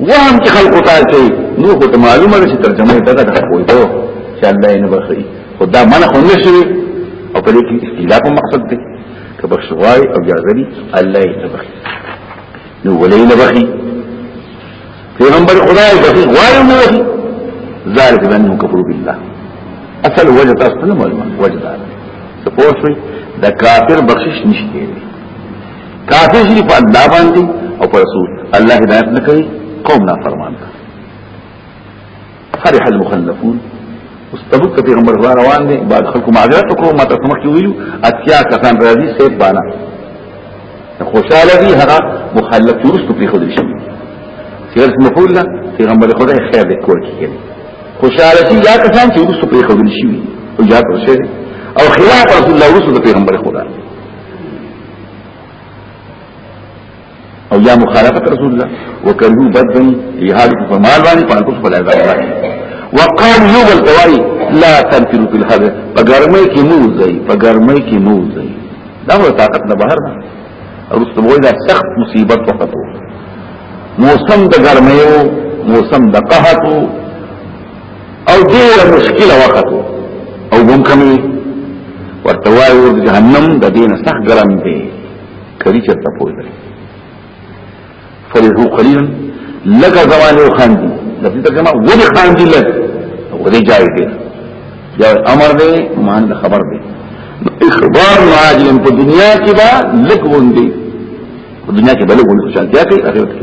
وهم چې خلق تا کوي نو خو ته معلومه ده چې ترجمه یې دغه ده کوی ته چې الله یې نه بخي خدا منه خو نشي او په دې کې استیلاف مقصد دی که بخشوای او جازري الله یې نه بخي نو ولې نه بخي پیغمبر خدای بخي غواړي نه بخي ذالک بانهم کفروا بالله اصل وجه تاسو نه معلومه وجه دا سپورټ دا کافر بخشش نشته کافر شي په الله باندې او پر رسول الله هدایت نه کوي قوم نه فرمان ده فرح المخلفون مستبق ته پیغمبر خدا روان دي بعد خلق معذرت وکړو ما تاسو مخکې ویلو اتیا کسان راځي سیف بانا خوشاله دي هغه مخلف ورستو په خود شي سیر مفعول له پیغمبر خدا خیر دې کول کیږي خوشاله دي یا کسان چې ورستو په خود شي او یا پر شي او خلاف رسول الله ورستو پیغمبر خدا او یا مخالفت رسول الله وکړو بدن یهاد په فمال باندې په انفس بلای باندې وقال یو بل توای لا تنفروا في الحر په ګرمۍ کې مو ځي په ګرمۍ کې مو ځي دا هو طاقت نه بهر نه رسول دا سخت مصیبت وخت موسم د ګرمۍ موسم د قحط او دیر مشکل وقت او بمکمی ورتوائی ورد جہنم دا دین سخ گرم دے کری چرتا پوئی دے فرحو قلیلا لگا زمانی و خاندی لفظی ترجمہ ودی خاندی لگ ودی جائی دے جائی امر دے مان دا خبر دے اخبار معاجلن پا دنیا کی با لگ وندی دنیا کې بلګ ولې خوشاله کیږي اخرت کې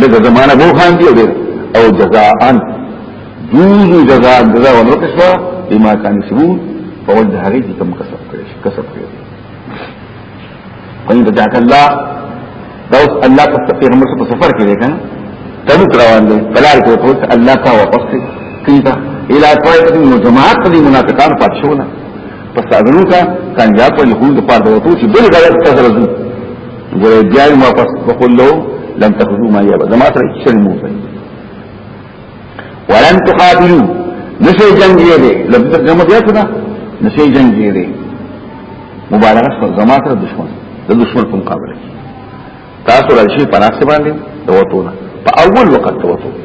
لږه زمانه بو خان دی او جزاءن جوزو جزاء جزاء ورکشوا بما كان يسرون فوجد هغه چې کوم کسب کړی کسب کړی قلت جاءك الله دوس الله په پیغمبر په سفر کې دی کنه تبو روان دی بلار کې ټول الله کا واپس کیدا الى طائف من جماعت دي منافقان پاتشونه پس اغنو کا کامیاب په یقول د پاره وته چې بل غلط تزرزو ګوره بیا ما پس وقول له لن تخذو ما یابا زما سره شر مو کوي ولن تقاتلو نشي جنگ یې دي لم ترجمه بیا کړه نشي جنگ یې دي مبالغه سره زما سره دشمن د دشمن په مقابله کې تاسو راشي پناه سره باندې دوتونه په اول وخت دوتونه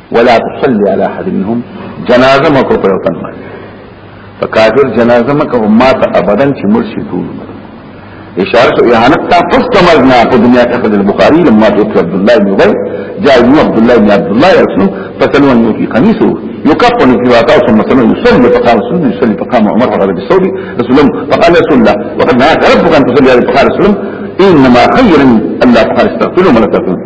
ولا تصلي على احد منهم جنازه مکو په وطن باندې په کافر جنازه مکو ما ته ابدا چې مرشي ټول اشاره او اهانت ته فاستمرنا په دنیا کې خدای البخاری لما ذكر عبد الله بن ابي جاء عبد الله بن عبد الله يرسل فتلون في قميصه يكفن في واقعه ثم سنه يصلي فقام سنه يصلي فقام عمر رضي بالصوت رسول الله فقال رسول الله وقد نهاك ربك ان تصلي عليه فقال رسول الله انما خير الله فقال استغفر ولا تكفر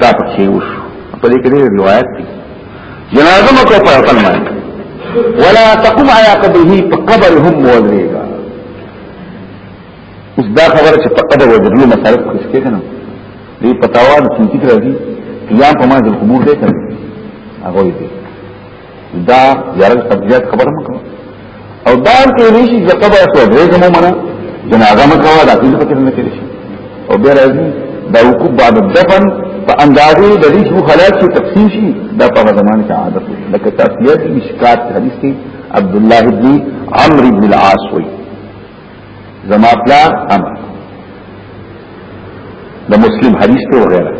دا پکې وشو په دې کې روایت دي جنازه مکو په خپل باندې ولا تقوم على قبره په قبر هم ولېګا اوس دا خبره چې په قبر ودرلو مسائل کې څه کنه دې پتاوان چې ذکر دي قیام په مازل قبور دې کړ هغه دې دا یارل تبلیغات خبره مکو او دا کې ریشي چې قبر ته درېږه مو منا جنازه مکو دا څه پکې نه کېږي او بیا راځي دا وقوف بعد الدفن په اندازې د ریش مو خلاص شي تقسیم شي دا په زمانه کې عادت لکه تاسو یې مشکات حدیث کې عبد الله بن عمرو بن العاص وایي زما پلار امر د مسلم حدیث ته وغیرہ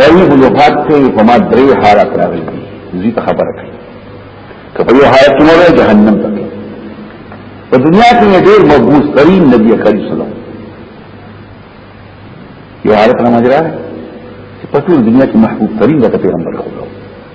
قریب الوفات ته په ما درې حالات راغلي دي زی ته خبره کوي کله یو حالت نو جهنم ته په دنیا کې ډېر مضبوط ترين نبی کریم صلی الله علیه وسلم یو حالت را مجرا په ټول دنیا کې محبوب ترين د پیغمبر خو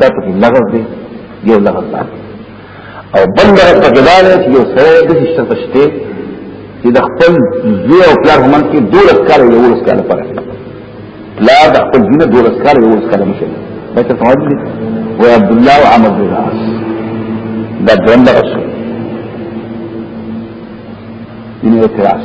دا په لغز دی یو لغز دی او بل لغز په ګلال چې یو سره د شته پشته چې د خپل زوی او پلار همن کې دوه کال یو ورس کال پر لا د خپل دینه دوه ورس کال یو ورس کال مشه دا څه فائدې دي او عبد الله او عمرو بن العاص دا دوند رسول دینه اعتراض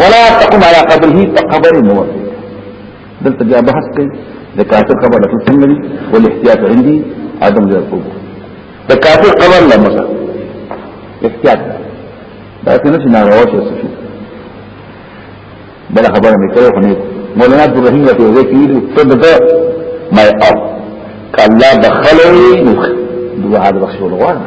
ولا تقوم على قبره فقبر نور دلته بیا بحث کوي د کافر قبر له څنګه دي ول احتیاط عندي عدم د قبر د کافر قبر له مزه احتیاط دا څنګه چې ناروا شي شي بل خبره مې کوي خو نه مولانا عبد الرحیم ته وایي چې تبد ما او کله دخلوي نو دعا د بخښولو غواړي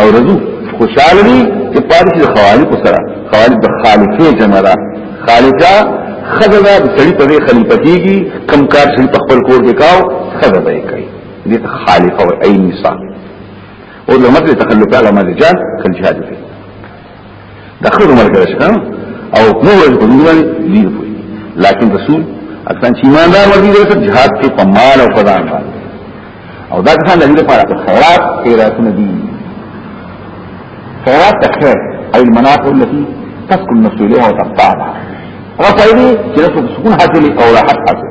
او رضو خوشاله دي چې پاره کې خوالف سره خوالف د خالفه جمع ده خالفه خدای د سړي په خلیفہ کېږي کم کار سړي په خپل کور کې کاو خدای به کوي دې خالفه او عین نساء او لمر تخلف على مال الرجال كالجهاد فيه دا خو عمر کړی شو او نو ورځ په دې باندې دی پوي لکن رسول اکثر چې ایماندار ورته دی چې جهاد کې په مال او قدان باندې او دا څنګه دغه لپاره خیرات خیراتونه دي خیرات خیر او المنافع التي تسكن النفس اليها وتقطعها رفعي چې سکون حاصل او راحت حاصل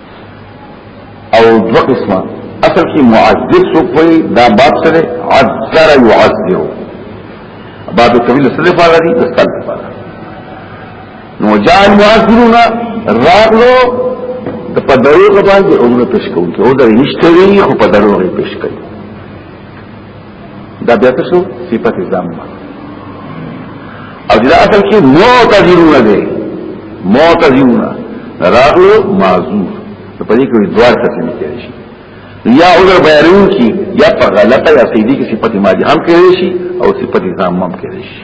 او دو قسمه اصل کی معذر سو کوئی دا باب سره عذر يعذر باب طويل سره فارغ دي دستان فارغ نو جاء المعذرون راغلو د په دروغ باندې اورونه پیش کوي او د نشته وی خو په دروغ پیش کوي دا بیا څه شو صفت زمه او دا اصل کې معتذرون دي معتذرون راغلو معذور په دې کې دوار څه نه کوي شي یا عذر بیانون کی یا په غلطه یا سیدی کی صفت ماضی هم کوي شي او صفت زمه هم کوي شي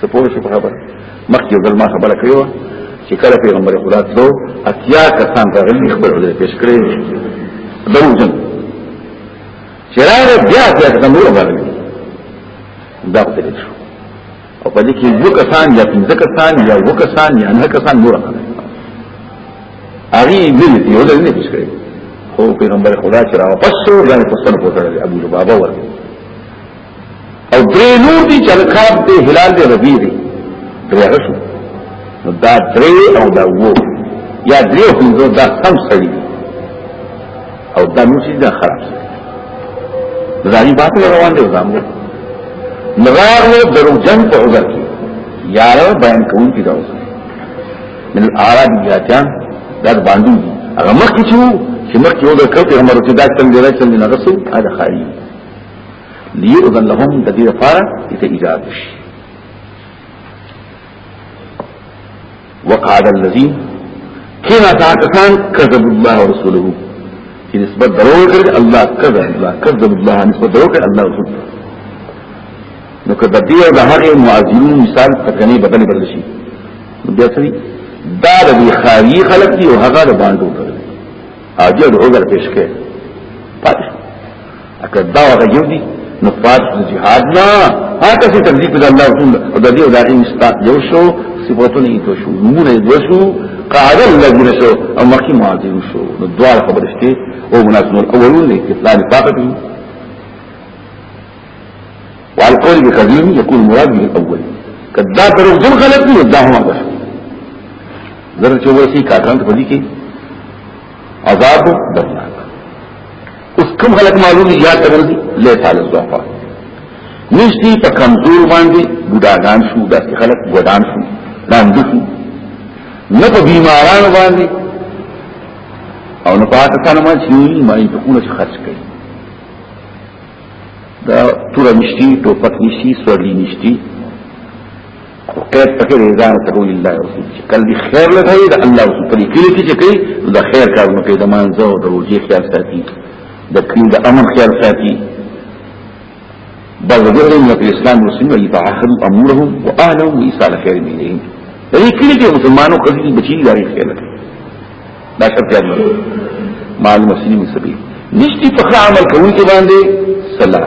سپور شو خبر مخکې ځل ما خبره کړې و چې کله پیغمبر خدا تلو اتیا کسان راغلي خبر ولې پیش کړې دروځن چې راغله بیا بیا د نور باندې دا څه شو او په دې کې یو کسان یا پنځه کسان یا یو کسان یا نه کسان نور هغه دې یو دې نه پیش کړې خو پیغمبر خدا چې راو پښو باندې پښتنه پوتړل ابو لبابا ورته او درې نور دي چې الکاب دی هلال دی ربی دی درې رسو نو دا درې او دا وو یا درې او پنځه دا سم سړي او دا نور چې دا خراب سړي ځاني باطل روان دی ځام دی نغار نو درو جن په عذر کې یار بیان کوم چې دا اوس من الاعراب جاتان دا باندې دي هغه مخکې چې مخکې وګړه کوي هغه مرتدات څنګه راځي څنګه نه رسو هغه خاري ليؤذن لهم د دې لپاره چې ایجاد شي وقعد الذين كنا تاکسان كذب الله ورسوله چې نسبت درو کړ الله کذب الله کذب الله نسبت درو کړ الله رسول نو کله دې او د هغه معاذین مثال تکنه بدل بدل شي بیا څه دا د خاري خلک دی او هغه د باندې وکړي اجل عذر پیش کړي اکه دا هغه یو دي نو پات د جهاد نه هغه څه تنظیم د الله رسول او د دې ادارې مستاق یو شو صفاتونه یې تو شو نمونه یې وشو قاعد الذين شو او مخکې معاذین شو نو دوه خبرې شته او مناسب الاولون دي چې پلان فقط دي وعلى القول بقديم يكون المراد به الاول کدا درو دل غلط نه دا هم غلط درته وسی کاټان په دې کې عذاب درناک اوس کوم خلک معلوم دي یاد درځي له تعالی ځوافه نشتی په کمزور باندې بډاګان شو داسې خلک ګډان شو لاندې شو نه په بیماران باندې او نه پاتې سره ما چې ما یې په کومه خرج کړي دا تور نشتی ټوپک نشتی سورلی نشتی خیر پکې دی ځان ته وی الله او کله دی خیر نه دی دا الله او کله کله چې کوي دا خیر کار نه کوي د مانځه او د روزي خیال ساتي د کین د امر خیال ساتي بل دغه نه په اسلام مسلم وي فاخر امرهم واهلهم ويسال خیر منهم دا کله چې مسلمانو قصدي بچی دا خیر نه دا شرط یاد نه مال مسلم سبي نشتی په عمل کوي چې باندې صلاح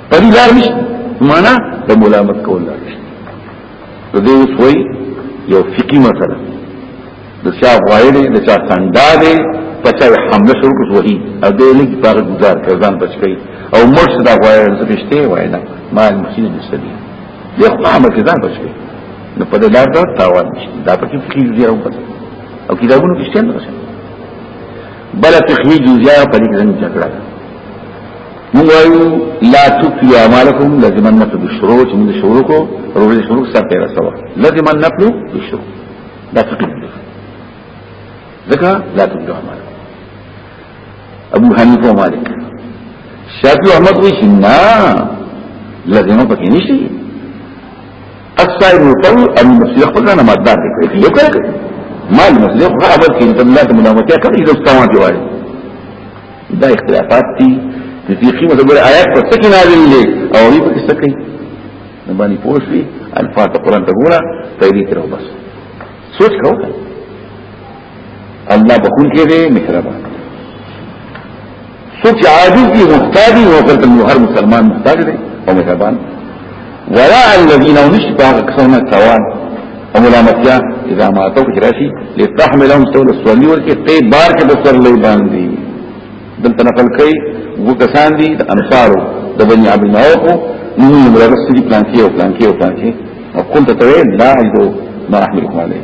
پدې لار نشته معنا د ملامت کول لار نشته د دې وسوي یو فقہی مسله د چا غوایړې د چا سنداله پچا حمله شروع کړو وਹੀ او دې نه کی پاره گزار کړان بچ گئی او مرش دا غوایړې څه پښته وای نه ما مخینه نشته دی خو عمل کې ځان بچ گئی نو په دې لار دا تاوان نشته دا پکې فقہی دی او کتابونو کې شته نه بل فقهي جزئیه په دې کې ذکر کړه موږ وایو لا تکفي اعمالکم لازم ان نفل الشروع چې موږ شروع کو روزي شروع سره پیدا سوا لازم ان نفل الشروع دا فقهي ځکه لا تکفي اعمالکم ابو حنیفه او مالک شافعي احمد وی شنا لازم پکې نشي اکثر یوتل ان مسیح خپل نه ماده کې کوي یو کوي ما مسیح خو خبر کې د الله د ملامتیا کوي د استوان دی وایي دا اختلافات دي د دې قیمه د ګور آیات په سکه نازل دي او دې په سکه کوي نه باندې پوښتنه الفاظ قرآن ته ګوره پیری کړو بس سوچ کوو الله بخون کې دی مهربان سوچ عادی کی مختاری و قلت المحر مسلمان مختار دی و مهربان ولا الذين ونشبه كسونا توان وملامتيا اذا ما اتوك جراشي لتحملهم سول السولي ورکی قید بار کې بسر لئی باندی دلتا نقل کئی وہ کسان دی دا انصارو دا بنی عبد المعوقو نمو ملرس دی پلانکی و پلانکی و پلانکی او قلت توی لا عجدو ما احملكم عليه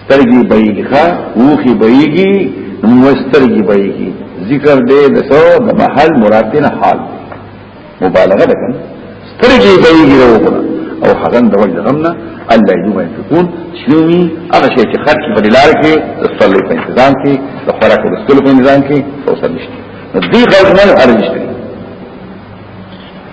سترګي بېږي ښا وخي بېږي نو سترګي بېږي ذکر دې د سو د محل مراتنه حال مبالغه ده کنه سترګي بېږي وروغله او حزن د وجه غمنا الله يجوب ينفقون شنوي هغه شي چې خرج په دلار کې د صلي په تنظیم کې د خوراک او د سکول په نظام کې او سمشتي دې غوښنه ارزښت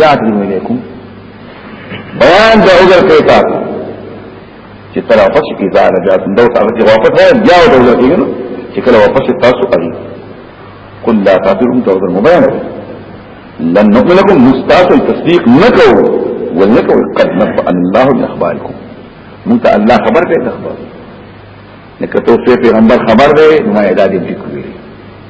یاد نیو علیکم بیان دا عذر کوي تاسو چې تر واپس کی دا راځم دا تاسو چې واپس راځي بیا دا عذر کوي نو چې کله واپس تاسو اړي قل لا تعذرون دا عذر مبین لن نؤمن لكم مستاسو تصدیق نکو ولنکو قد نبأ الله من اخباركم مونته الله خبر کوي خبر لکه ته پیغمبر خبر دی ما اعداد دې کوي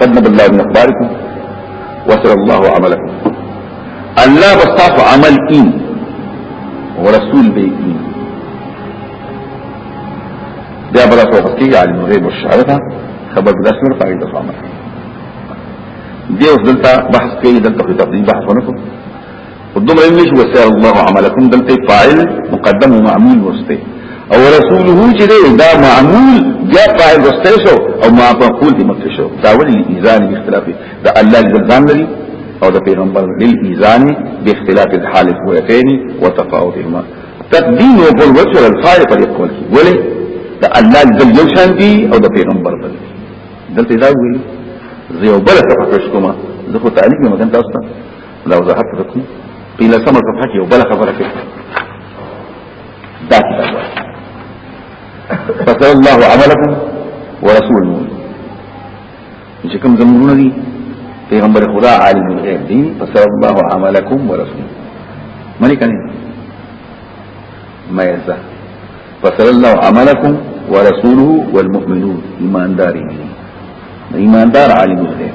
قد نبى الله من اخباركم وسر الله عملكم الله بصاف عمل اين ورسول به اين بیا بلا توقفی عالم غیب الشعرفه خبر بالاسمر فاید صامر دی اوس دلته بحث کوي دلته په تقدیم بحث ونکړو قدوم انگلیش وسیع اللہ عملکم دلتے فائل مقدم و معمول وستے او رسوله چې دی دا معمول بیا فاعل وسته شو او ما په قول دې مکه شو دا ولې ایزان اختلافي دا الله جلزان لري او دا پیغمبر للایزان باختلاف الحال القوتين وتفاوتهما تقدیم او قول وجه الفاعل پر قول کې ولې دا الله جل یو شان دی او دا پیغمبر بل دلته دا ویل زه یو بل څه پښکوما زه خو تعلیم مګن تاسو ته دا وضاحت وکړي په لسمه صفحه کې یو بل خبره کوي دا کتاب فصل الله عملكم ورسوله چې کوم زمونږ دي پیغمبر خدا عالم الغیب دي فصل الله عملكم ورسوله ملي کني ما يزا فصل الله عملكم ورسوله والمؤمنون ایماندار ایماندار عالم الغیب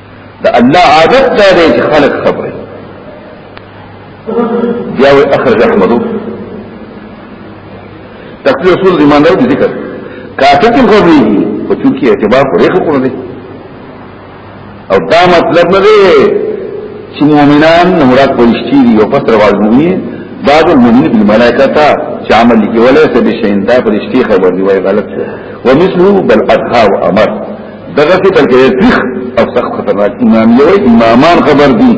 دا الله عادت دا دی چې خلق صبر بیا وي اخرج احمدو تقدیر رسول ایمان درو ذکر کاتب کوم خبرې په چونکی اعتبار کوي خو کړو دي او دا مطلب نه دی چې مؤمنان نه مراد پرشتي دي او پس رواج مؤمنین بعض المؤمنین بالملائکه تا چې عمل کې ولې څه بشین دا پرشتي خبر دی وای غلط ومثله بل ادها وامر دغه څه تر کې تخ او سخت خطرناک امام یو امامان خبر دي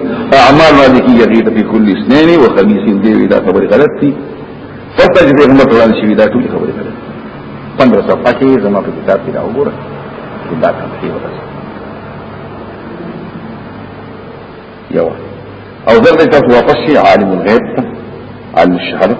اعمال باندې کې یغیت په کل اسنین او خمیس دی دا خبره غلط دي فتح دې هم ټولان شي دا ټول خبره غلط 15 صفحه کې زما په کتاب کې دا وګوره دا کوم څه وایي یو او زه دې تاسو واپس شي عالم الغیب عالم الشهادت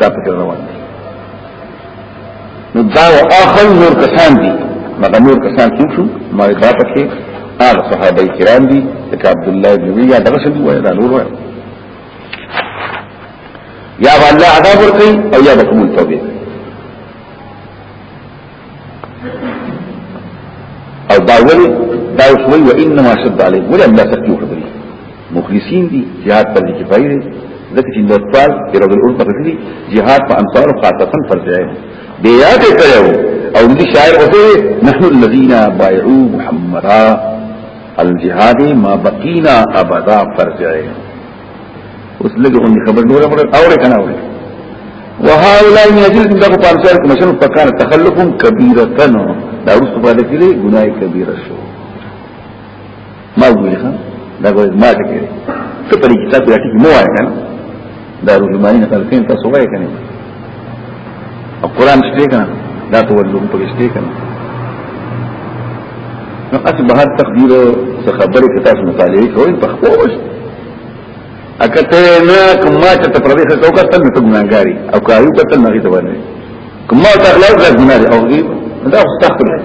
دا پکې روان دي نو دا او اخر نور کسان دي مګر نور کسان څوک شو ما دا پکې هغه صحابه کرام دي لکه عبد الله بن ابي یا دغه شدي وای دا نور وای یا الله عذاب ورکي او یا بكم التوبه او دا ولی دا اوس وی و انما شد علی ولی الله تکیو کړی مخلصین دي جهاد پر کفایي دي ځکه چې لوطال یو د اورته کړی جهاد په انصار خاصه فرض دی دی یاد کړو او دې شاعر وته نحن الذين بايعوا محمدا الجهاد ما بقينا ابدا فرض دی اوس لږه غوندې خبر نور امر اورې کنه اورې وهؤلاء من اجل دغه پانسار کوم شنو پکان تخلقهم کبیره تنو دا اوس په دې کې ګناه کبیره شو ما ویل ښه دا ګوز ما ته کې ته په دې کتاب کې مو وایې کنه دا روزمانی نه کار کوي تاسو وایې کنه او قران شته کنه دا ته ولوم په شته کنه نو اته به هر تقدیر څه خبره کې تاسو مطالعه کوئ په خوښ اکه ته نه کما چې ته پردیسه ته وکړه ته ګناګاری او کایو کته نه غي ته ونه کما ته اخلاق ګناه او غي دا خو تخلص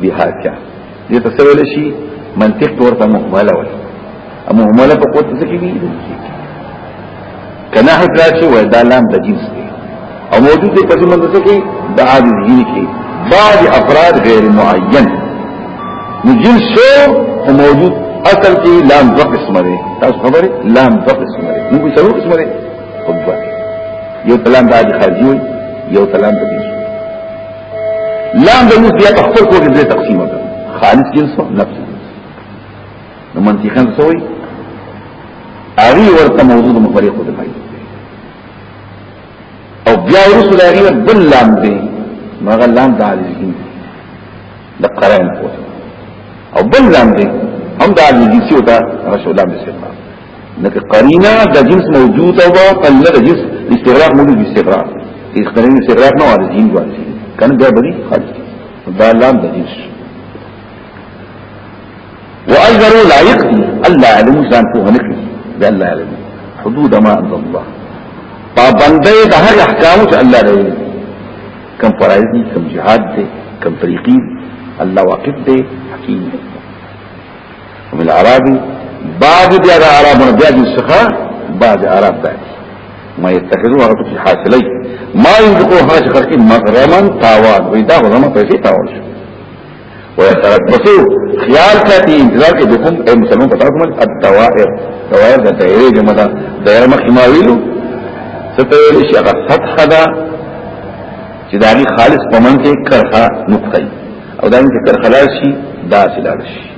بها چا دې ته سوال شي منطق ورته مهمله وي مهمله په قوت څه کې دي کنا حکرا چې وای دا لام د جنس دی او موجود دی په څه څه کې د عادي جن کې بعض افراد غیر معین نو جنس شو او موجود اصل کې لام دو قسمه دی تاسو خبره لام دو قسمه دی نو څلور قسمه دی یو تلام د عادي خارجي یو تلام د جنس لاندې موږ بیا په خپل کوګه دې تقسیم وکړو خالص جنس او نفس نو منطقاً سوی اغي ورته موجود مفرق د پای او بیا رسول اغي بل لام دی مغه لام د عاجزین د قرائن او بل لام دی هم د عاجزین سیو دا رسول الله صلی الله لکه قرینه د جنس موجود او قلل د جنس استغراق موجود استغراق استغراق استغراق نه وارد جنس وارد کنه دا بری خالص دا لام د جنس واجر لا يقضي الله علم ځان په هنکړي دا الله علم حدود ما انزل الله پابندې د هر احکام چې الله لري کم فرایض دي کم جهاد دي کم طریقې الله واقف دي حکیم دي من العربي بعض بیا د عربونو بیا د څخه بعض عرب ده ما يتخذوا هغه په حاصلې ما يذقو هغه خلک مغرمن تاوان وي دا غوړم پیسې تاوان شو ويتربصو خيال ساتي انتظار کې بكم اي مسلمان پتا کوم الدوائر دوائر د دایره جمع ده دایره مخې ما ویلو ستویل شي هغه سطح ده چې دا خالص پمن کې کرخه نقطه او دا چې کرخه لاشي دا سلال شي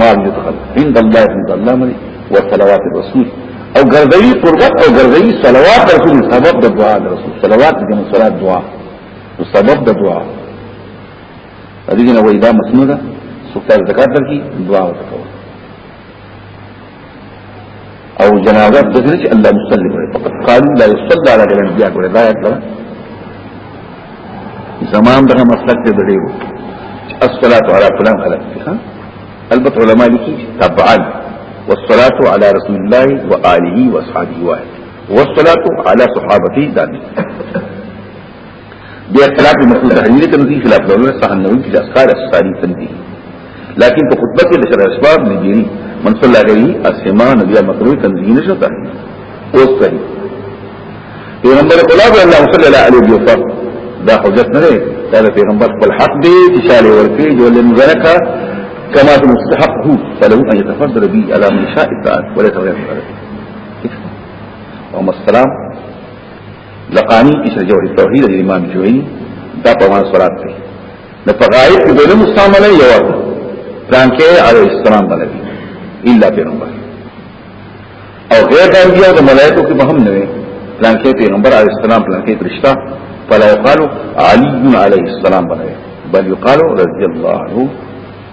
ما يدخل عند الله عند الله مني وصلوات الرسول او ګرځي قربت او ګرځي صلوات رسول سبب د دعا د رسول صلوات د صلات دعا او سبب د دعا دغه نه وای دا مسنوده سوکار زکات درکې دعا وکړه او جنازه د دې چې الله مصلی کوي فقط قالو لا يصلى على غير الانبياء کوي دا یې کړه زمان دغه مسلک دې دی الصلاه على فلان خلق ها البت علماء لیکي تبعا والصلاه على رسول الله واله واصحابه واحد والصلاه على صحابته ذات بیا خلاف مقصود تحلیل تنظیم خلاف دولو صحن نوی کی اسکار اسکاری تنظیم لیکن په خطبه کې د شرع اسباب نه دی من صلی الله علیه اسما نبی مکروه تنظیم نشو ته اوس کوي پیغمبر خلاف الله صلی الله علیه وسلم دا حجت نه دی دا پیغمبر خپل حق دی چې شاله ورکی جو لمزرکا كما مستحقه فله ان يتفضل به على من شاء الطاعات ولا تغير ذلك وما السلام لقانی اسر جوهر التوحید الامام جوئی دا په مان صلات دی د فقایت په دله مستعمله یو پلان کې علی السلام باندې الا پیغمبر او غیر دا دی د ملائکه کې به هم نه وي پلان کې پیغمبر علی السلام پلان کې فرشتہ فلا يقال علی علیه السلام باندې بل يقال رضی الله عنه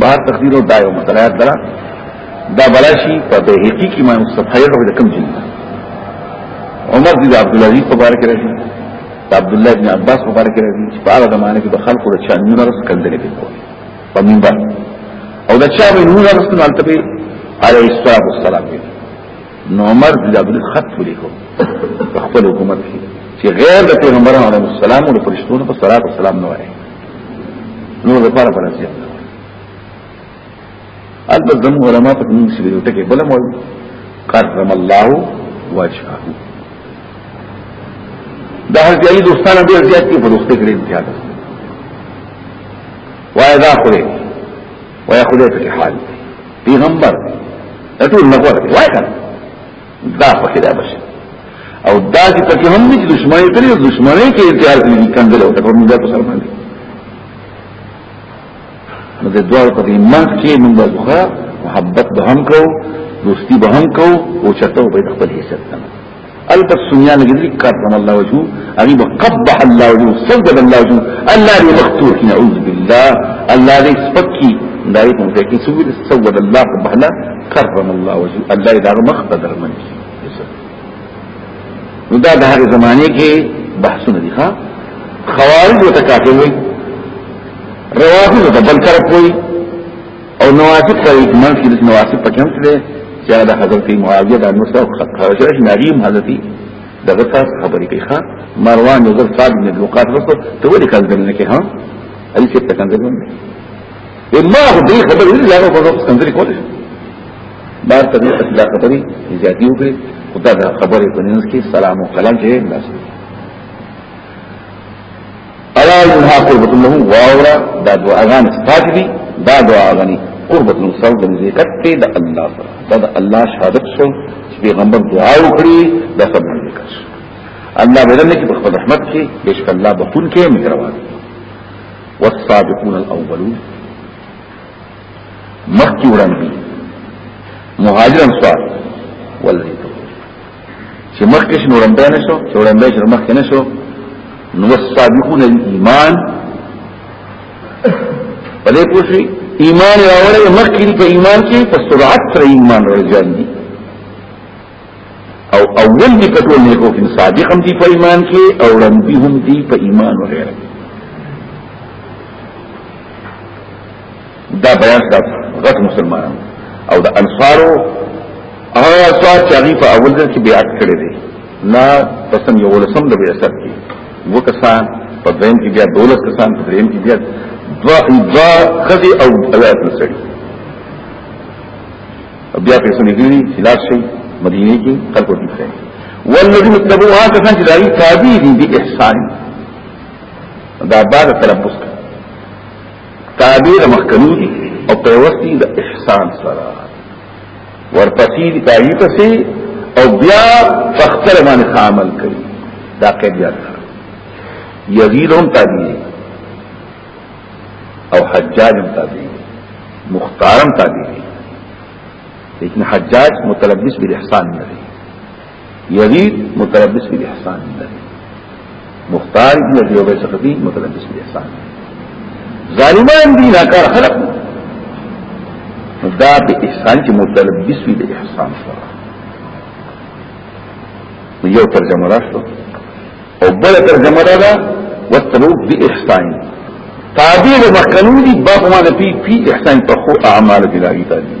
بهر تقدیر او دایو مطلعات درا دا بلاشی په بهقی کې ما مستفحیر او کم جن عمر بن عبد العزيز مبارک رضی عبد الله بن عباس مبارک رضی چې په هغه زمانه کې د خلکو د چانو رس کندلې په کوی په منبر او د چا به نور رسول الله تعالی علیه السلام نو عمر بن عبد الخط ولیکو خپل حکومت کې چې غیر د پیغمبرانو علیه السلام او فرشتو په صلوات و سلام نه وایي نو د پاره پر ځای البته زمو علماء په دې کې یو ټکی بل مو کرم الله وجهه دا حضرت علی دوستانه ډیر زیات کې په دوستۍ کې امتیاز وای دا خو وای خدای په حال پیغمبر ټول نه غوړ وای کنه دا په کې دا بشي او دا چې پکې هم نه دښمني کړی دښمني کې اتحاد دي کنده له تکو موږ په سر باندې نو د دوه په دې مات کې موږ ځخه محبت به هم کو دوستی به هم کو او چته به خپل حصہ تمام البت سنیان جدی کرم الله وجهه اغي قبح الله وجهه سجد الله وجهه الله دې مختور کی نعوذ بالله الله دې سپکی دای په دې کې سوي سجد الله قبح الله کرم الله وجهه الله دې هغه مخ بدر من نو دا د هغه زمانه کې بحثونه دي ښا خوارج وتکاتوي روافض ته بل طرف وي او نواسب په اجمال کې د نواسب په کوم څه چې هغه حضرت معاویه د نور سره خرجش ناریم حضرت دغه تاسو خبرې کوي ښا مروان یو ځل صاحب نه لوقات وکړ ته ولې کار دنه کې ها علي څه ته کنده ګوند اما هو دې خبرې نه لاره په وخت کنده کولې بار ته دې اصلاح خبرې زیاتې وکړي خدای دا خبرې په نن کې سلام او کلام چې لاس الا انها قربت له واورا دا دعاګان ستات دي دا دعاګانی قربت له سره د نزدېکت ته د الله سره دا د الله شهادت شو چې پیغمبر دعا وکړي دا سب نه وکړ الله بدل کې په خپل رحمت کې بشک الله بخون کې مهربان والسابقون الاولون مخکې وړاندې مهاجر انصار والذي چې مخکې شنو وړاندې نه شو چې وړاندې شنو مخکې نه شو نو السابقون الايمان بلې پوښي ایمان راوړې مخکې په ایمان کې په سرعت سره ایمان راځي دي او اول دي په ټول نیکو کې صادق هم دي په ایمان کې او وړاندې هم دي په ایمان وغیرہ دا بیان تاسو غټ مسلمانان او د انصارو هغه انصار چې هغه په اول ځل کې بیعت کړی دی لا پسم یو لسم د بیعت کې وکسان په دین کې بیا دولت کسان په دریم کې بیا دوا دوا خدي او آیات نسړي بیا په سمې کې خلاص شي مدینه کې خلکو دي ځای والذین اتبعوها کسان چې دایي تابع دي به احسان دا بعد تلبس تعبیر مخکنو دي او په وستی د احسان سره ورپسې دي پاهي پسې او بیا فخر باندې عمل کوي دا قید یاد کړه یزیدون تابعی او حجاج تابعی مختارم تابعی لیکن حجاج متلبس بالاحسان نه دی یزید متلبس بی احسان دی مختار ابن ابي عبيد سقطي متلبس بی احسان ظالمان دي ناکار خلق دا به احسان چې متلبس وي د احسان سره یو ترجمه راځو او بل ترجمه راځه وتلو بی احسان تعبیر مخکنی دی باب ما نفی فی احسان په خو اعمال دی لاغی تعبیر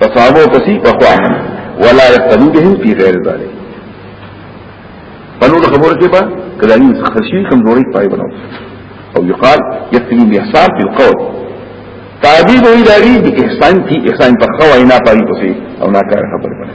فصحابو پسی پخوا ولا يقتدو بهم في غير ذلك فنور خبر کې با کلامي خرشي کمزوري پای بنو او يقال يقتدي باحسان في القول تعبير وی داری بی احسان کی احسان پر خواهی نا پاری پسی او نا کار خبر بنو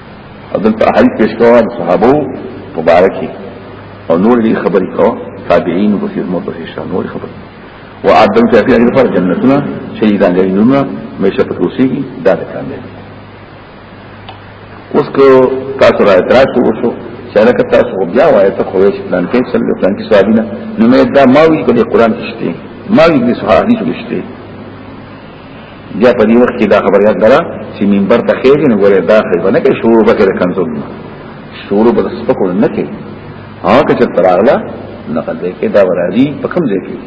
عدل په احادیث پیش کوا د صحابو مبارکي او نور دې خبرې کوا تابعین او سیر مو په شان نور خبرې وعدم تاکي هغه پر جنتونه شهیدان دي نو مې شپه توسيږي دا د کامل اوس کو تاسو را اعتراض وشو چې لکه تاسو بیا وایې ته خو یې پلان کې سل پلان کې سوابینه نو مې دا ما وی په قرآن کې شته ما وی په صحابي کې شته بیا په دې وخت کې دا خبر یاد درا چې منبر ته خېږي نو ګوره دا خبره نه کې شروع وکړه کنځل شروع به سپکو نه کې هغه چې تراغلا نقل دی کې دا ورادي په کوم ځای کې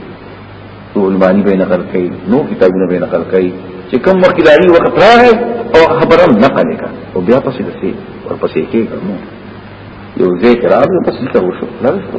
علمانی به نقل کوي نو کتابونه به نقل کوي چې کوم وخت لاري وخت راغی او خبره نقل کا او بیا پسې دسي ورپسې کې کوم یو ذکر راغی پسې ته وشو نه شو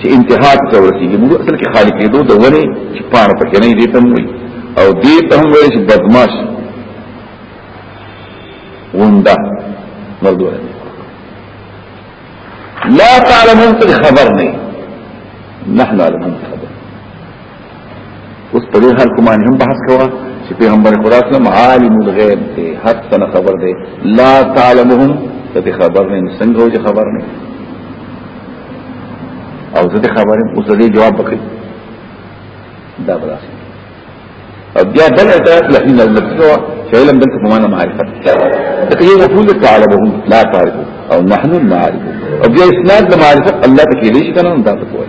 چې انتها ته ورسیږي موږ اصل کې خالق کېدو د ونې چې پاره پکې نه دي تم وي او دې ته هم وایي چې بدمعاش وندا مرګ لا تعلمون ته خبر نه نحن علمون خبر اوس په دې حال کومه هم بحث کوه چې پیغمبر خدا صلی الله عالم الغیب دی هر څه خبر دی لا تعلمهم ته خبر نه څنګه وځي خبر نه او زه خبرم اوس دې جواب وکړي دا بلاس او بیا بل اعتراف له ان المتقوا فعلم بنت بمعنى معرفه لكن هي مفروض تعلمهم لا تعرف او نحن نعرف او بیا اسناد معرفه الله تکلیش کنه دا تقوی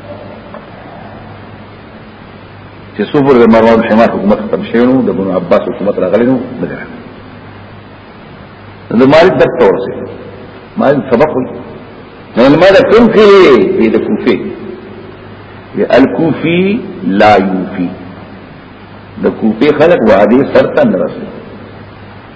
چې صبر د مروان حمار حکومت ختم شوی نو د ابن عباس حکومت راغلی نو نه دی د مالک دک تور سي مالک سبق وي نو مالک کوم کې وي د کوفي وی الکوفی لا یوفی د کوفی خلق وعده سرته نه رسي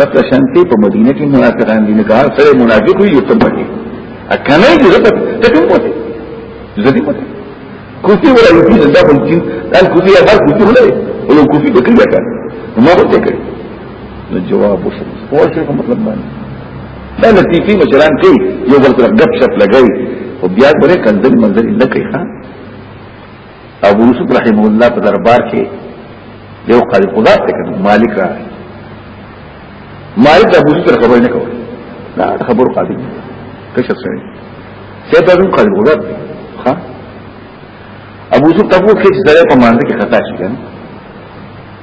دغه شانتي په مدینه کې منافقان دي نه کار سره منافق وي ته پټي اکنه دې ته ته کوم وته زدي وته کوفي ولا يفيد ده بل چې قال کوفي هغه کوفي ولا ولا کوفي به کړی کار ما ورته کړی نو جواب وشو هو څه کوم مطلب باندې دا لطیفي مشران کوي یو بل طرف غب شپ لګوي او بیا بره کنځل منځل نه کوي ها ابو یوسف رحم الله په دربار کې یو قاضي خدا ته کړ مالک را مالک ابو یوسف خبر نه کوي دا خبر قاضي کشف سره سه دا کوم قاضي خدا ته ها ابو یوسف تاسو کې چې زړه په مانځ کې خطا شي کنه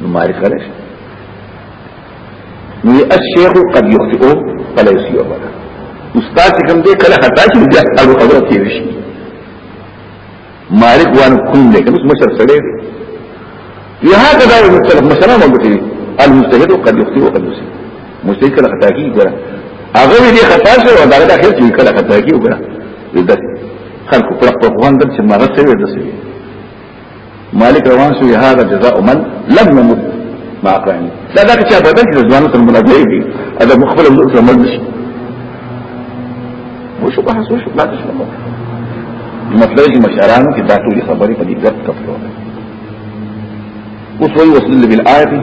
نو معرفت کړی شي نو الشيخ قد يخطئ فلا يصيب ابدا استاد کوم دې کله خطا شي بیا هغه خبره کوي شي مالک وان کوم دې کوم مشر سره دی یا هغه دا مختلف مثلا موږ ته المجتهد قد يخطئ وقد يصيب مجتهد کله خطا کوي ګره هغه دې خطا شي او دا اخر چې کله خطا کوي ګره دې خلکو پر خپل خوان د چې مرسته وي د سوي مالک روان شو هذا جزاء من لم يمت مع قائم دا دا چې بدل کې ځوان سره ملاتړي دي ادا مخبل له سره مل شي وشو بحث وشو لا تشرب مطلب چې مشرانو کې دا ټول خبرې په دې ځکه کفلو اوس وی وصل بالآیه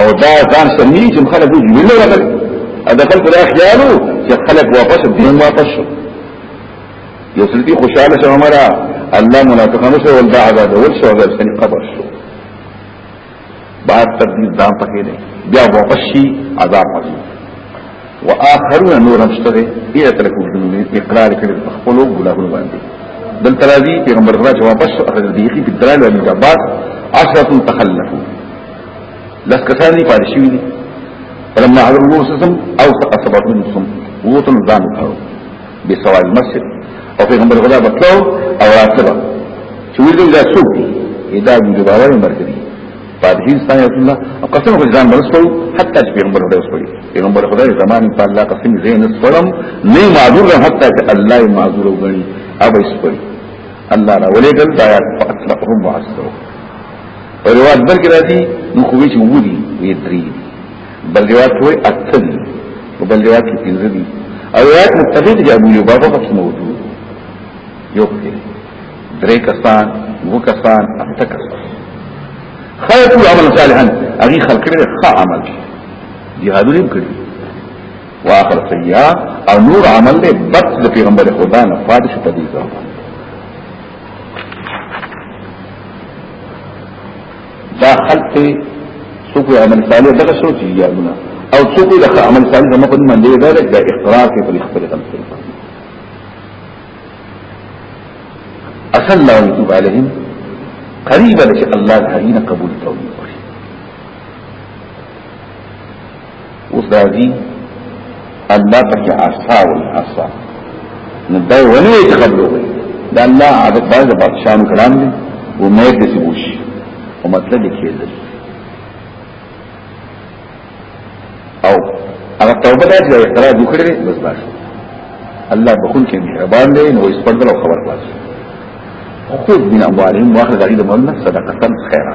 او دا ځان سمي چې خلک دې ویل راغل دا خلک دا خیالو چې خلک واپس دین واپس شو یو څه دې خوشاله شوه مرا الله منافقانو سره ول دا عذاب ول شو عذاب سن قبر شو بعد تر دې ځان پکې نه بیا واپس شي عذاب راځي واخرون نور مشتغه ايه تلکو جنوني اقرار کړي خپل ګناهونه باندې دل ترازی پیغمبر خدا چې واپس اخر دې کې په دلال باندې عباس عشرة تخلفوا لس کسان دي پاتې شوي دي فلما حضر النبي صلى الله عليه وسلم او اصبت منهم ووتن ځان وکړو بسوال المسجد او پیغمبر خدا بتلو او راتبه چې ویل دا څوک دي دا د باور مرګري پادهین ستای رسول الله او قسم خو ځان برسو حتی چې پیغمبر خدا اوس کوي پیغمبر خدا زمان په الله قسم زین سلام نه معذور حتی چې الله معذور وګڼي او ایس کوي الله را ولېګل دا یا فاطلقهم واسطو په روایت بل کې راځي نو خو وی چې ودی وی درې بل روایت وی اته دي بل روایت کې پنځه دي او روایت متفق دي ابو یوبا په کې موجود یو کې درې کسان وو کسان اته کسان خیر ټول عمل صالحا اغي خلق کړي ښه عمل جهادونه کړي واخر سیئا او نور عمل له بد پیغمبر خدا نه فادش پدې ځواب دا خلق ته څوک عمل صالح دغه شو چې یادونه او څوک د عمل صالح زموږ په منځ کې دا د اقرار کې په خپل خلق اصل الله يتوب عليهم قريبا لك الله الحرين قبول توبه اوس دا دي الله پکې عصا ول عصا نو دا ونه یې خبرو دا الله عادت باندې بادشاہانو کلام دي او مې دې سوشي او مطلب یې کېدل او هغه توبه ده چې اقرار وکړي بس باش الله بخون کې مهربان دی نو یې سپړل او خبر خلاص خود من اموالهم واخذ غريب مولنا صدقه خيرا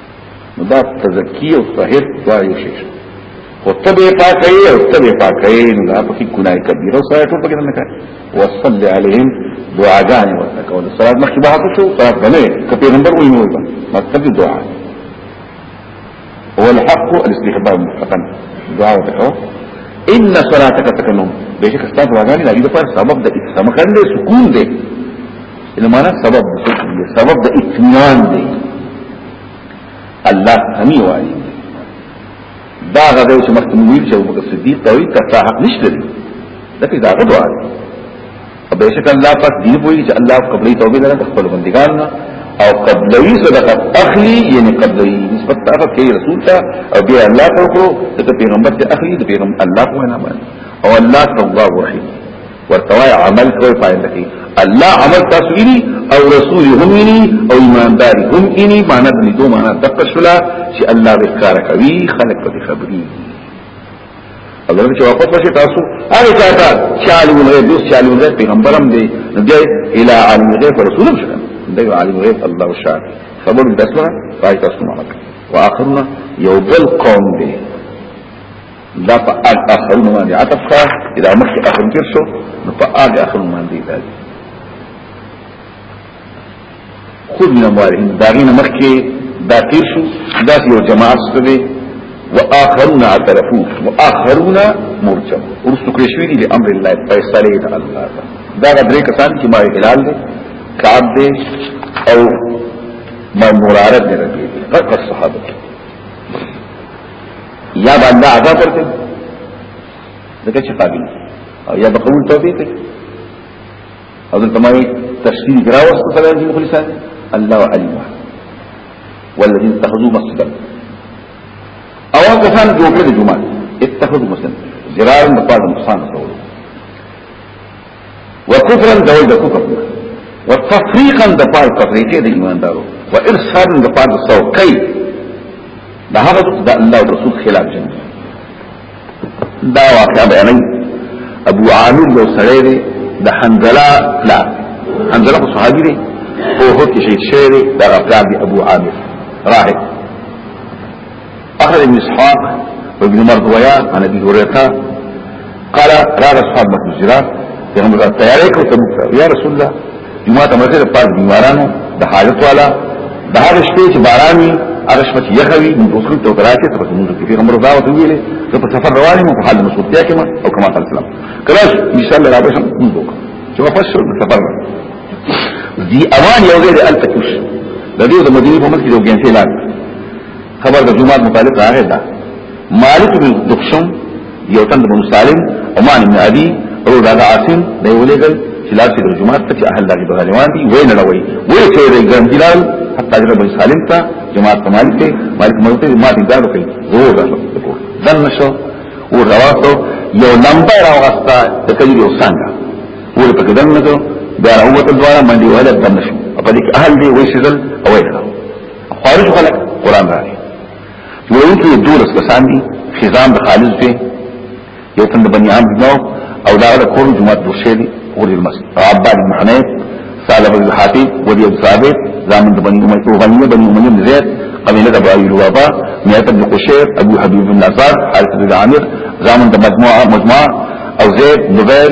نو دا تزکی او طهر دا یو شي او تبه پاکي او تبه پاکي نو دا په کې ګناه کبیره او سره ټول پکې نه کوي وصلی علیهم دعاګان ورته کول صلات مخکې به حق شو صلات بنه ک پیغمبر ویني وي مطلب دعا هو الحق الاستحباب مطلقا دعا ورته کول ان صلاتك تکنم بشک استاد واغانی دا دې په سبب د اسلام کړل سکون دی إذا معنى سبب سبب ده اتنان ده الله سميع وعليم دا غدا چې مخکې موږ چې ابو بکر صدیق ته وي کته حق نشته دی دا په دا غدا او به شک الله پاک دی وایي چې الله قبلې توبه لري خپل بندگان نه او قبلې صدقه اخلي یعنی قبلې نسبت هغه کې رسول ته او بیا الله ته وکړو ته پیغمبر ته اخلي د پیغمبر الله کو نه باندې او الله تواب رحیم ورتوای عمل کوي پایله کې الله عمل تاسو یې او رسول هم یې او ایماندار هم یې معنا دې دوه معنا د قشلا چې الله به کار کوي خلق په خبري اگر چې واپس راشي تاسو هغه چاته چالو غیب دوس چالو غیب پیغمبرم دی نو دی الی عالم غیب رسول شو دی عالم غیب الله شاهد خبر دسمه راځي تاسو معنا واخرنا یو بل قوم دی دا په اګ اخرون باندې عطف کا اذا مخي اخرون تیر شو نو په اګ اخرون باندې دا خود من اموالهم داغین مخي دا تیر شو دا یو جماعت ستوي واخرون اعترفوا واخرون مرجم ورستو کړی شوی دی امر الله فیصله د الله دا درې کسان چې ما هلال دي کعب دي او ما مرارت دي ربي قد الصحابه یا باندې عذاب ورکړي دغه چې قابل او یا به قبول توبه کوي او دلته مې تشکیل ګراوس په سلام دي مخلصان الله علیم والذین اتخذوا مسجدا او کسان جوړ کړل جمعه اتخذوا مسجدا زرار مقاد نقصان ورو وکفرا دول د کفر وتفریقا د پاره تفریقې د ایماندارو وارسالا د پاره د سوقي د هغه د الله او رسول خلاف جنګ دا واقع بیانې ابو عامر لو سړی دی د حنزله لا حنزله صحابي دی او هو کې شهید شوی دی د ابو عامر راهب اخر ابن اسحاق وابن مردويا عن ابي هريره قال را اصحاب مجزرات پیغمبر تیارې کو ته یا رسول الله جمعه ته مرکه پر بیمارانو د حاجت والا د هغه شپې چې باراني هغه شپه چې یخوي نو اوس ته راځي ته په موږ کې پیغمبر دا وته ویلې ته په سفر روان مو په حال مسعودیا کې ما او کما قال سلام کله ان شاء الله راځم موږ چې واپس شو سفر دی اوان یو غیر التکوش د دې د مدینه په مسجد او ګنسه لاله خبر د جمعات متعلق هغه ده مالک بن دخشم یو تند بن سالم عمان بن عدی او دا عاصم دی ولېګل چې لاسې د جمعات ته اهل دغه به روان دي وای نه راوي وای چې د ګرم جلال حتی جره بن سالم ته جماعت ته مالک دی مالک مرته ما دې دارو کوي زور ده دن نشو او رواسو یو لمبه راوغستا د کلی یو څنګه ور په دن نشو بیا راوته دواړه منډي وهل دن نشو په دې اهل دی وای شزل او وای خوارج خلق قرآن راغی لوئی کی دولس کسان دی خزان د خالص دی یو تند بنی عام دنو او دا د کور جماعت دوشه دی اور المس عباد بن حنیف سالب بن حاتب ودی ثابت زامن بنی امیہ او غنیه بنی امیہ بن زید قبیله د ابو لوابا میات بن قشیر ابو حبیب بن نصار حارث بن عامر زامن د مجموعه مجموعه او زید نبیل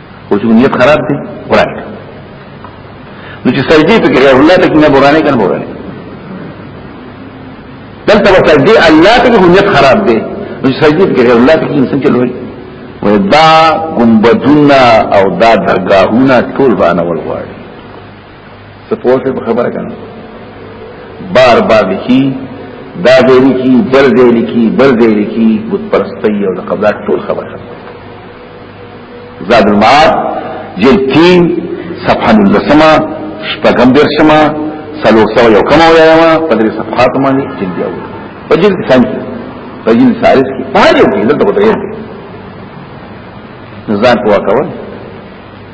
او چې نیت خراب دی ورانه نو چې سجدي په غیر الله ته نه ورانه کنه ورانه دلته سجدي الله ته نیت خراب دی نو چې سجدي په غیر الله ته انسان چلوي وې دا ګمبدونه او دا درگاهونه ټول باندې ولغواړي څه پوه شئ په خبره کنه بار بار لیکي دا دې لیکي بل دې لیکي بل دې لیکي بت پرستي او د قبلات ټول خبره زاد المعاد جلد 3 صفحه لسما شپږم درشما سلو سو یو کم او یاما پدری صفحات باندې جلد یو په جلد ثاني په جلد ثالث کې پاره یو کې دلته کوته یو ځان پوهه کوي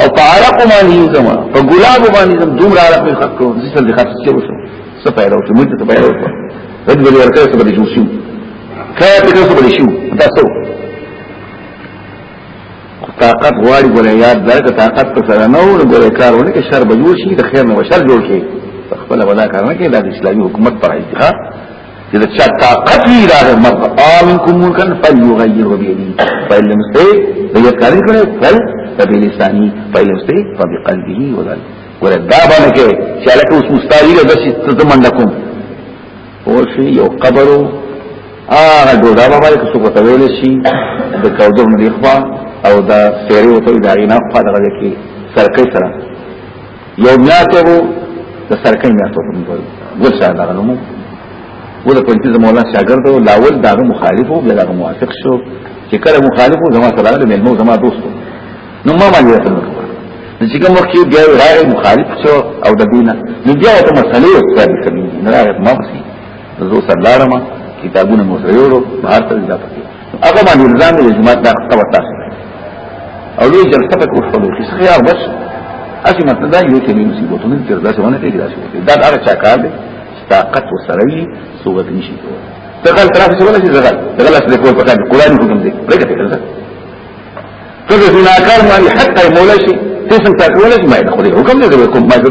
او په عرق باندې زم په ګلاب باندې زم دوم را راځي خط کو چې څل خط کې وشو څه پیدا وشو موږ ته پیدا وشو رد به ورته څه به شو شو کله ته څه به شو تاسو طاقت غواړي ګولې یاد درک طاقت په سره نه ور ګولې کار ونه کې شر به جوړ شي د خیر نه شر جوړ شي خپل ولا کار نه کې د اسلامي حکومت پر اعتقاد چې د چا طاقت وي را ده مرد آمنکم منکن فلیغیر و بیدی فیلم ستی دیت کاری کرده فل فبی لسانی فیلم ستی فبی قلبی و ذلک گوره دا بانه که چه لکه اس مستاوی ده دسی تزمن لکم اوشی یو قبرو آغا دودا بابا لکه سو قطویل شی دا کودر مریخبا او دا سیره و توی دا غینا خوا دا غزه که سرکی سره یو میاتو د سرکې میاتو په نوم ګل شاه دا نوم و د پنځه د مولانا شاګرد او لاول دا مخالفو بیا دا موافق شو چې کله مخالفو زما سره له ملمو زما دوستو نو ما باندې وته نو چې کوم وخت کې بیا راغی مخالف شو او د دینه نو بیا ته مسلې وکړې کړې نه راغی ما بسې زه سره لارم کتابونه مو سره یو بهر ته ځه هغه باندې الزام د جماعت دا خبره تاسو او لوی جلسه په کوښښ وکړي چې خیر بس اسی مطلب دا یو چې مصیبتونه تر داسې ونه کېږي داسې دا هغه چا کار دی طاقت وسروي صوبت نشي کوي تغل طرف سره ولا شي زغل تغل اصل کوی په کار قران حکم دی لکه څنګه ده کله چې ناکار مانی حتی مولا شي تسم تاکولا شي ما یې خو حکم دی کوم ما یې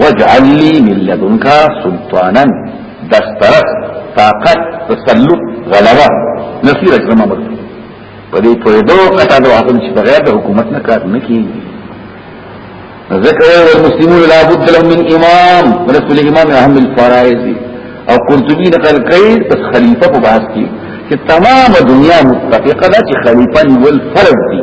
واجعل لي من لدنك سلطانا دسترس طاقت تسلط غلبه نصير اجرم امر په دې په دو قطع دو حکم چې بغیر د حکومت نه کار نه کیږي ذکر المسلمون لا بد لهم من امام ورسول امام اهم الفرائض او قرطبي نقل کوي د خلیفہ په بحث کې چې تمام دنیا متفقه ده چې خلیفہ نیول فرض دي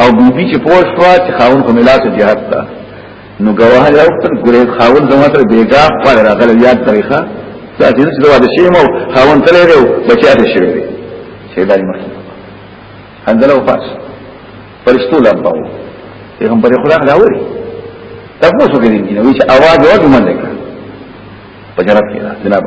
او بیبي چې پوه شوه چې خاون خو ملاس جهاد ته نو ګواه یې وکړ ګورې خاون زما تر بیګا پر راغله یاد طریقه دا چې څه دا شی مو خاون تلې دی بچا دې شوی دی چې دا یې مخ اندل او پاس پرشتو لباو پیغمبر خدا غلاوري تاسو کې دي نو چې आवाज وځي مونږه په جنت کې جناب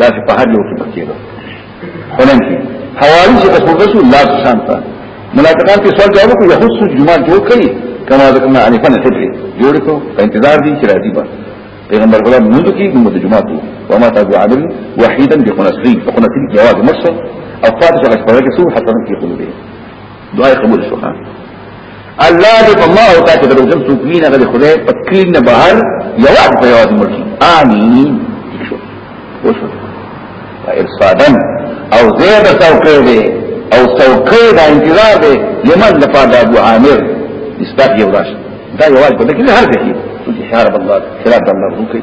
دا چې په هر یو کې پکې ده خلن کې حوالی چې تاسو رسو لا شان تا ملاقات کې سوال جواب کو یحس جمعه جوړ کړي کما ذکرنا علی فن تدری جوړ کو په انتظار دي چې راځي با پیغمبر غلام منذ کې موږ جمعه ته وما تابع عمل وحيدا بقنصري فقنصري جواز مرسل او فاتح على شبابك سوء حتى نكي قلوبهم دعای قبول شو خان الله دې په ما او تا کې درو جن سوکلین هغه خدای په کلین نه بهر یواز په یواز مرشي امين شو وشو ارصادا او زید سوکې دې او سوکې دا انتظار دې لمن لپاره ابو عامر استاد یو راش دا یواز په دې کې هر دې چې حرب الله خلاف الله کوي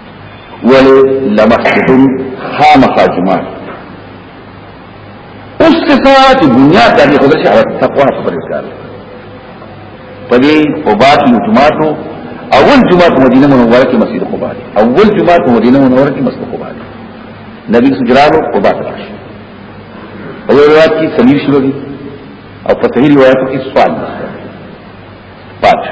ولی لمسهم خامخا جماع اوس کسات دنیا ته د خدای شهادت تقوا په پرکار پدې او بات جمعاتو اول جمعات مدینه منوره کې مسجد قباء اول جمعات مدینه منوره کې مسجد قباء نبی سجرالو قباء راش او روایت کې سمیر شروع دي او په صحیح روایتو کې سوال ده پاتې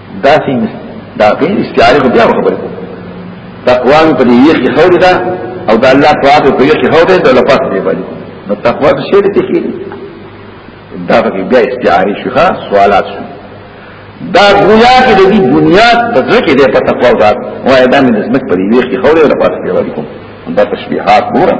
دا سي دا کې استعاره خو بیا خبره کوم تقوا په دې یې کې خور ده او دا الله تعالی په یې کې خور ده د لپاره دی باندې نو تقوا په شی دې کې دا په بیا استعاره شو سوالات شو دا دنیا کې د دې دنیا د ځکه دې په تقوا دا وای دا مې نسبت په دې یې کې خور ده لپاره دی باندې کوم دا تشبيهات ګورم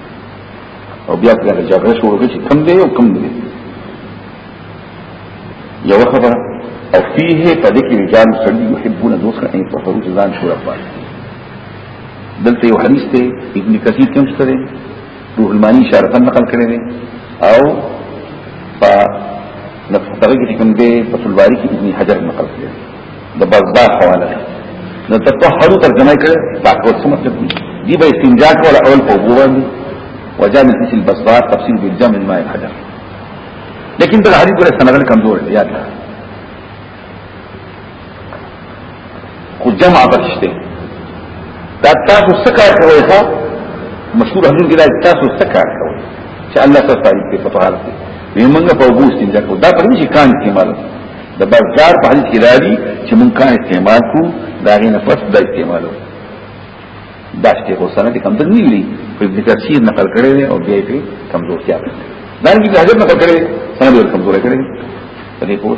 او بیا په دغه جګړه شروع کړي چې کم دی او کم دی یو خبره او فيه پدې کې رجال سړي يحبون دوسر ان تفرو ځان شروع پاتې دلته یو حدیث ته ابن کثیر کوم څه دی روح المانی شارفا نقل کړی دی او په نفس دغه کې کوم دی په تلواری کې ابن حجر نقل کړی د بغداد حواله نو ته په هرو ترجمه کړې پاکو څه مطلب دی به استنجا کول اول په وګورم وجامع فی البصار تفصیل بالجمع الماء الحجر لیکن دا حدیث ګره سند کمزور دی یاد لرئ خو جمع بچته دا تاسو سکار کوي ها مشهور حضور کې دا تاسو سکار کوي چې الله تعالی په طهارت کې موږ په وګوستین ځکه دا پرې شي کان کې مالو د بازار په حدیث کې راځي چې مونږ کان استعمال کو دا غي نه پس دا استعمالو دا چې خو سره دي کم ته نه لري په ابن کثیر نقل کړي او بیا یې کمزور کیا کړي دا نه چې حضرت نقل کړي سره ډېر کمزور کړي په دې پوښ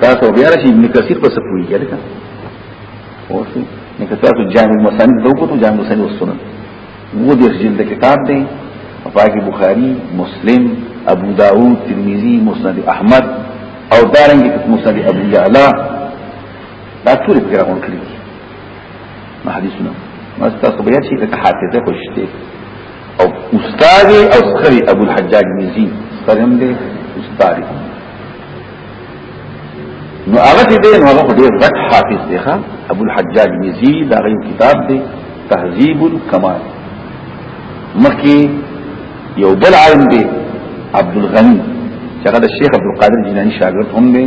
تاسو بیا راشي ابن کثیر په سپوي یاد کا او څه نه کتابو جامع المسانید دو کو جامع المسانید والسنن وو دې جلد کتاب دی او پاکي بخاری مسلم ابو داود ترمذی مسند احمد او دارنګ مسند ابو یعلا دا ټول پیغام کړی ما حدیثونه ما تاسو بیا شي ته حافظه خوشته او استاد او خري ابو الحجاج مزي سرم دې استاد نو هغه دې نو هغه دې غټ حافظ دی ښا ابو الحجاج مزي دا غي کتاب دی تهذیب الکمال مکی یو بل عالم دی عبد الغنی چې هغه د شیخ عبد القادر جیلانی شاګرد هم دی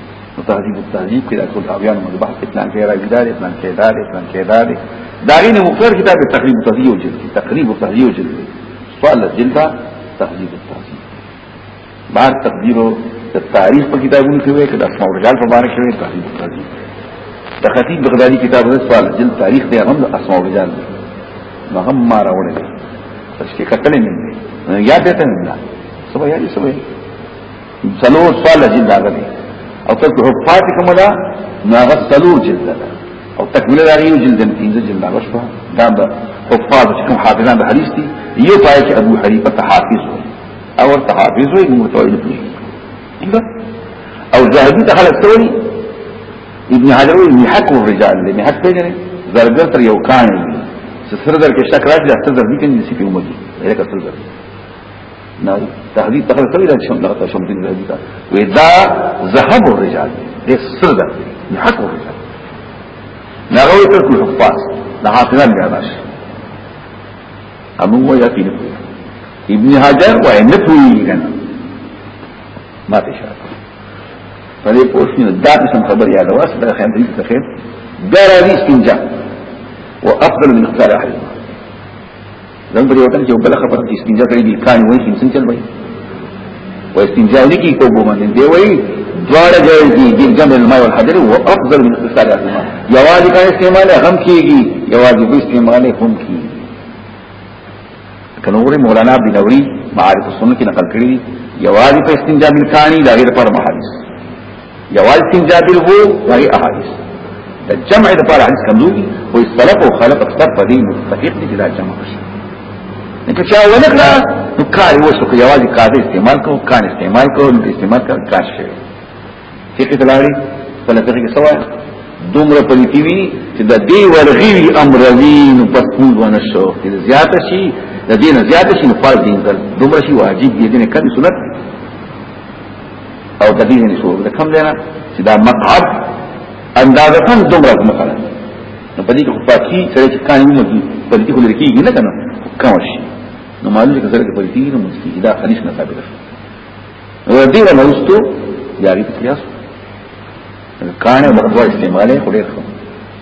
نو تهذیب التهذیب کې د ټول تابعان مو بحث پلان کې راځي دا پلان کې دا پلان کې دا دا غي نه مختار کتاب تقریب التهذیب او جلد تقریب التهذیب او جلد سوال جلد تهذیب التهذیب بار تقدیر او تاریخ په کتابونو کې وایي کله اسماء الرجال په باندې کې وایي تهذیب التهذیب د خطیب بغدادي کتاب د سوال جلد تاریخ دی هم د اسماء الرجال نو هم ما راوړل تشکیل کتلې نه یا دې ته نه سبا یا دې سبا څلور سوال جلد هغه دی او تاسو په پاتې کوم دا نو هغه څلور جلد ده او تکمل دا یو جلد نه پنځه جلد هغه شو دا به او فاض چې کوم حافظان د حدیث دي یو پای چې ابو حنیفه ته حافظ و او ته حافظ وي نو ته نه پوهیږي او زاهدی ته خلک توري ابن حجر وی محک الرجال دی محک پیجنه زرگر تر یو کانی سر در کې شک راځي سر در دي کني نسی په عمر کې لکه سر در نه تهدید دغه کړی دا شم دغه شم دین راځي دا وې دا ذهب الرجال دې سر ده حق الرجال نه غوي تر کو حفاظ دا حافظان بیا راش امو یا کې نه ابن حجر وای نه پوي کنه ما ته شاته په دې پوښتنه دا څه خبر یاد واس دا خیال دې ته خیر دا راځي استنجا وافضل من اختار احد نن په دې وطن کې بل خبره چې استنجا کوي د کان وایي چې څنګه وایي و استنجا نه کوي کوم باندې دی وایي دواړه ځای دي د جمع الماء والحجر او افضل من استعمال الماء یوازې کا استعمال هم کیږي یوازې به استعمال هم کیږي کنوري مولانا عبد النوری معارف السنه کې نقل کړی یوازې په استنجا من کانی د غیر پر محادث جواز سین جابر وو دغه احادیث د جمع د پر حدیث کمزوري او سلف او خلف اکثر په دې متفق دي چې دا جمع شي نو چا ولکړه نو کار وسو کو یوازې کار استعمال کو کار استعمال کو نو استعمال کار کار شي فقه تلاړي په لږه کې سوال دومره پلیتی وی چې د دې ورغي امر دین په کوم ونه شو چې زیات شي د دین زیات شي نو فرض دین دومره شي واجب دي نه کړي سنت او تدیه نشو دا کم دینا چې دا مقعد اندازه تن دومره مثلا نو پدې کې پاکي سره چې کان یو مدي پدې کې ولر کېږي نه کنه کم شي نو معلومه کې سره کې پدې کې نو مستي دا خنیش نه ثابت شي نو دې نه وستو یاري په قیاس کان او مقدار استعماله خو ډېر خو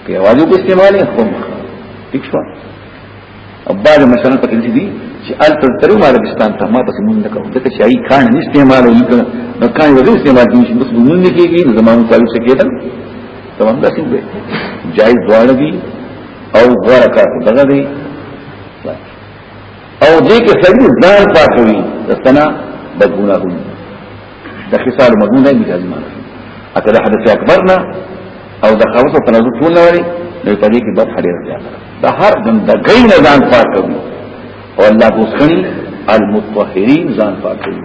په واجب استعماله خو ٹھیک شو بعض مثلا پکې دي چې ال تر تر عربستان ته ما پسې مونږ نکو ځکه چې ای کان نه استعمال وي کنه نو کان یې استعمال دي چې بس مونږ نه کېږي نو زمونږ تعلق څه کېدل تمام دا څنګه جایز دواړه دي او غوړه کار دغه دي او دې کې سړي ځان پاکوي د سنا بدګونه هم د خصال مضمون نه دي لازم اته د حدث اکبر نه او د خاوس او تنازع ټول نه وړي نو په دې کې بد حدیث دی دا هر جن د غي نه ځان پاک کوي او الله دوسخني المطهرين ځان پاک کوي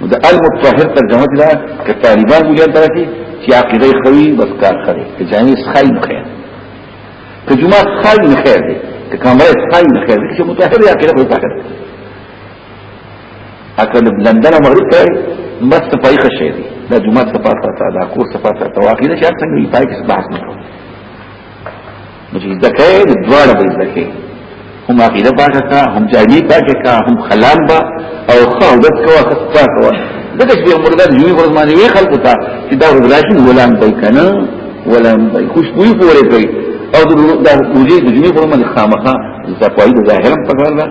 نو د المطهر ترجمه دا ک طالبان ویل درته چې عقیده خوي بس کار کوي چې جامع خای نه خیر ته جمعه خای نه خیر دی ته کمره خای نه خیر دی چې مطهر عقیده په پاک کوي اکه لندن مغرب ته مست پای خشه دي دا جمعه صفات ته دا کور صفات ته واقعي نه شرط نه پای کې بحث نه کوي نو چې ځکه د دواړه به ځکه هم عقیده پاکه کا هم جاهلی پاکه کا هم خلال با او خو دت کوا خستا کوا دغه چې مرګ دی یو ورځ باندې وی خلق ته چې دا ورځ راشي ولان به کنه ولان به خوشبوئی پورې کوي او د د وجې د جنې پورې باندې خامخا زکوای د ظاهرم په کار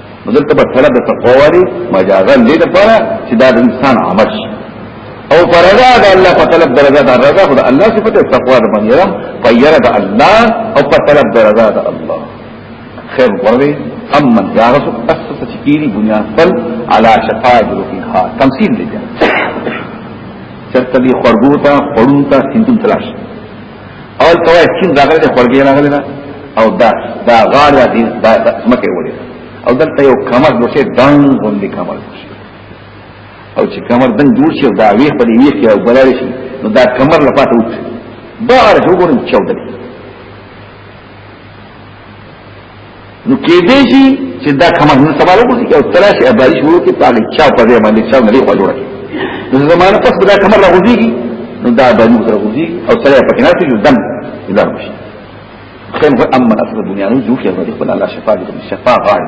مدلته په طلب د تقوا واري مجازا دې لپاره چې دا د انسان عمل شي او فرضا د الله په طلب درجه د رضا خدای الله صفته تقوا د باندې رم غیر د الله او په طلب درجه د الله خیر ورغی اما جارس اسس چکیری بنیاد پر علا شفا جلوکیها تمثیل دی چرته دی خورګو تا خورون تا سندون تلاش اول توای چین داغه ته خورګی راغلی دا او دا دا غار دا دین دا مکه وړي او دلته یو کمر نو څه دنګ غوندي کمر شي او چې کمر دنګ جوړ شي دا ویخ په دې ویخ کې او بلل شي نو دا کمر لپاره وځي بار هوګورم چودري نو کې دې شي چې دا کومه نه سوال وکړي او تلاشي اباري شروع کې پاګه چا په دې باندې چا نه لري خو جوړه نو زمانه پس دا کومه راغوږي نو دا باندې سره غوږي او سره په کې ناتي دم اله مشي خیر اما اصل دنیا نو جو کې هغه خپل الله شفاعت شفاعت غاړي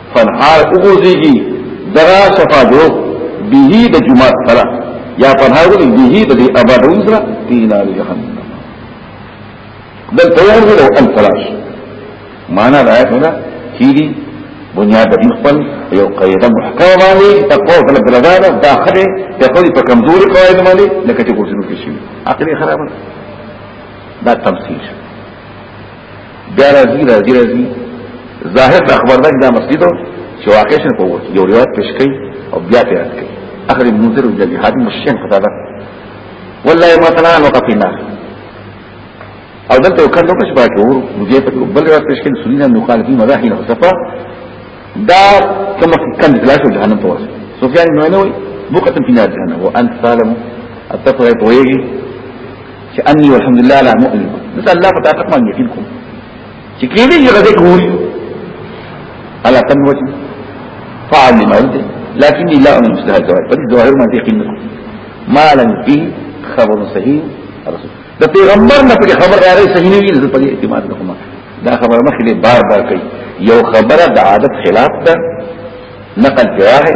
فنحار اوګوزيږي دغه صفا جو به د جمعه سره یا فنحار اوګوزيږي به د دې آباد وزرا په نار جهنم دل تور له ان فلاش معنا دا نه کیږي بنیاد دې خپل یو قاعده محکمه باندې تقوا د بلدان داخله ته خو په کمزوري قواعد باندې لکه چې ګورځنو کې شي عقلي خراب ده دا تمثيل بیا راځي راځي راځي ظاهر د خبر ده دا مسجد چې واقع شنه کوو یو روایت پیش کړي او بیا ته راځي اخر منذر د جهاد مشین پتا ده والله ما تنا نو کپینا او دلته یو کله کوم باندې ورو مجھے په بل روایت پیش کړي سنینا مخالفی مذاهین صفا دا کوم کم دلاش او جهنم ته ورسه سفیان نو نه وي بوقته په جهنم وانت سالم اتقوا يتويجي چې اني والحمد لله لا مؤمن بس الله په طاقت باندې یقین کوم چې کېږي چې غزه کوي الله تم وجه فعل ما ولد لكن لا امن مستهل الزواج فدي الزواج ما يقين لكم ما لم فيه خبر صحيح الرسول ده پیغمبر نه په خبر راغی صحیح نه وي نه په اعتماد نه کوم دا خبر مخې بار بار کوي یو خبره د عادت خلاف ده نقل جواهر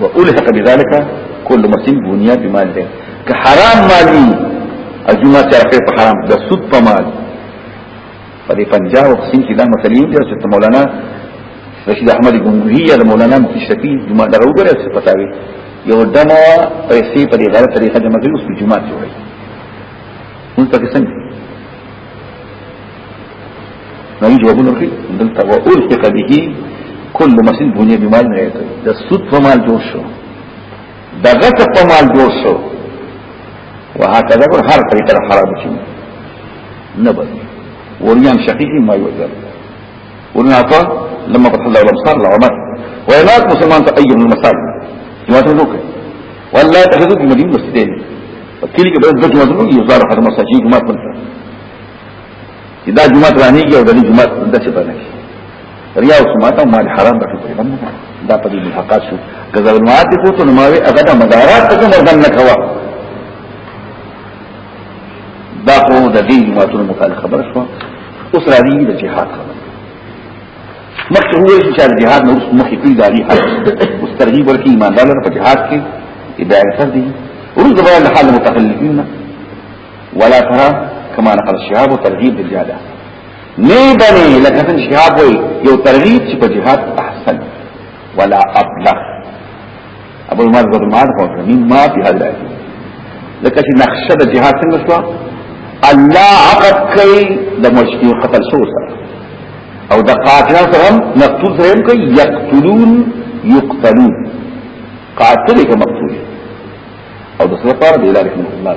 وألحق بذلك كل مسلم بنيا بمال ده که حرام مالی اجمع چرخه په حرام د سود په مال په دې پنجاب او قسم کې دا مسلې دي چې مولانا رشید احمد ګنگوهی یا مولانا مفتی شفیع جمعه دغه وګړي څه پتاوي یو دمو پیسې په دې غلط طریقه جمع کړي اوس جمعه جوړي مونږ پاکستان نو جوابونه کوي دلته و الحق به كل مسلم بني بمال نه یته د سود په مال جوړ شو دغه په مال جوړ شو وهكذا پر هر طریقه حرام شي نه بل وريان شقيق ما يوزر ورنا عطا لما فتح الله الابصار العمر وينات مسلمان تقيم المساجد جماعه نوكه والله ته حضرت مدین مسجد دی په کلی کې د جمعه نو یو ځار خدمت سچي جمعه په سره چې دا جمعه رانی کې او د جمعه د څه باندې ریا او سماعت او مال حرام به ټول باندې دا په دې ملحقات شو غزل مات کو ته نماوي هغه د مدارات ته مردن نه کوا دا خو د دې ماتونو مخالفه خبر شو اوس راځي د جهاد خبر مخکې وویل چې د جهاد نو مخکې کوي د علي حق اوس ترغیب ورکړي ایماندار لپاره په جهاد کې هدایت کړ دي ورز بیان حال متخلفین ولا ترى كما نقل الشهاب ترغیب د جهاد نه بني لکه څنګه شهاب وي یو ترغیب چې په جهاد احسن ولا ابلغ ابو عمر بن مار هو من ما په حال دی لکه چې نقشه د جهاد څنګه شو الله عقد کوي د مشکین قتل شو سره او د قاتل سره مقتول سره کوي یقتلون یقتلون قاتل کوي مقتول او د سره پر دی لارې الله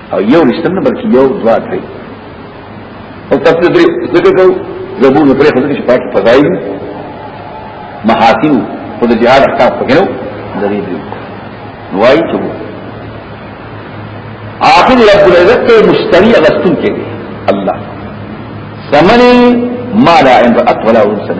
او یو رشتن نه بلکې یو دوا دی او تاسو دې ذکر کوو زبون پرې خو دې پاک فضایل محاسن خو د جهاد احکام پکړو درې دی وای چې آخر رب العزت ته مشتری اغستون کې الله سمني ما لا ان رأت ولا انسان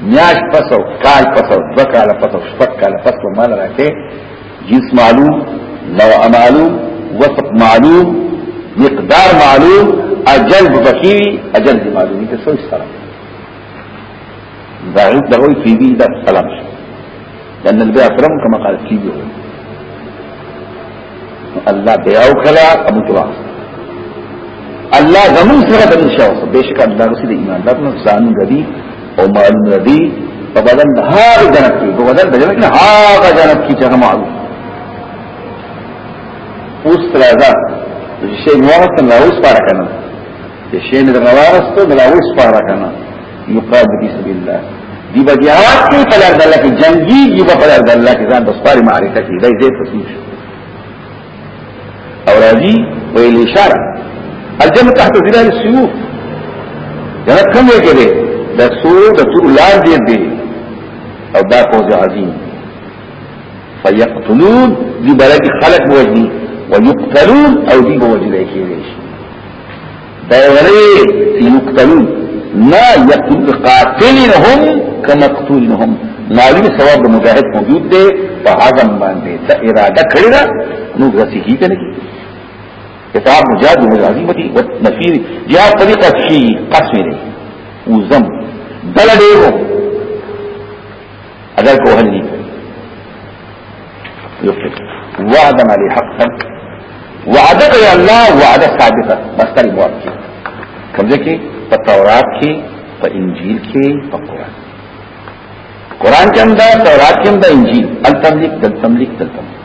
میاش پسو کال پسو دو کال پسو شپک کال پسو مال راکے جنس معلوم نوع معلوم وسط معلوم مقدار معلوم اجل بکیوی اجل دی معلوم انتا سوچ سلام دعوت دعوی فیبی دا سلام شو لأن البيع فرم كما قال كيبه الله بيع وكلا أبو تراس الله زمون سره د انشاء بشک الله رسول د ایمان دغه نقصان غدي او مال غدي په بدن د هر جنت کې په بدن د جنت نه هغه جنت کې چې معروف اوس راځه شي نور څنګه اوس پاره کنه شي نه راوستو دا اوس پاره کنه یقاد فی سبیل الله دی به جهاد کې په لار د الله کې جنگي دی په لار د الله کې ځان د سپاري معرکه کې دی دې تسلیم شي او راځي ویل اشاره الجنه تحت ظلال السيوف جنت کوم یې کې دی د سور د تور لار دی دی او دا فوز عظیم فیقتلون دی بلکې خلق وجني ويقتلون او دی بوجنه کې دی دایره یقتلون ما یقتل قاتلهم کما قتلهم ناوی ثواب مجاهد موجود دی په هغه باندې ته اراده کړی دا نو غسی کی کنه کتاب مجاهد مو عظیم دی او نفیر یا طریقه شی قسم دی وزم دل دیو اگر کوهن نه کوي وعدا علی حقا وعدك يا الله وعده ثابته بس تل موافق کوم ځکه په تورات کې په انجیل کې په قران قران کې هم دا تورات کې هم دا انجیل التملیک دلتملیک دلتملیک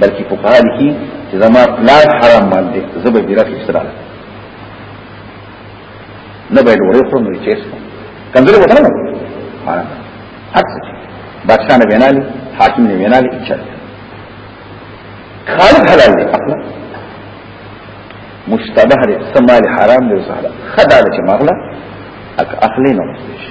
بلکې په حال کې چې زما پلان حرام باندې زبې بیره کې سره نه به ډوړې خو نو چې څه کنځلې وته نه حرام اڅه بادشاہ نه وینالي حاکم نه وینالي اچھا خالد حلال دی خپل مشتبه دی سمال حرام دی وساله خدای چې مغلا اک اخلي نه وسه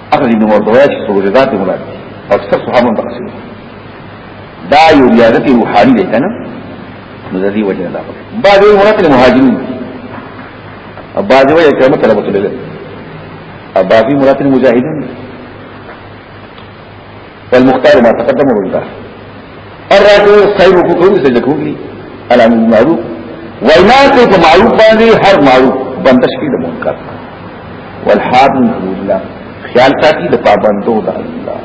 هغه دې نور دوی چې څو ذات مراد اکثر صحابه هم تقسیم دا یو ریاضت روحاني دی کنه نو د دې وجه نه دا بعد یو مراد مهاجرین بعد یو یې کلمه طلبت لله ابابي مراد مجاهدین والمختار ما تقدم ورده الراجو خیر کو کوي څه لکو دي علام المعروف وینا کوي په معروف باندې هر معروف بندش کې د منکر والحاد من حدود الله خیال ساتي د پابندو د الله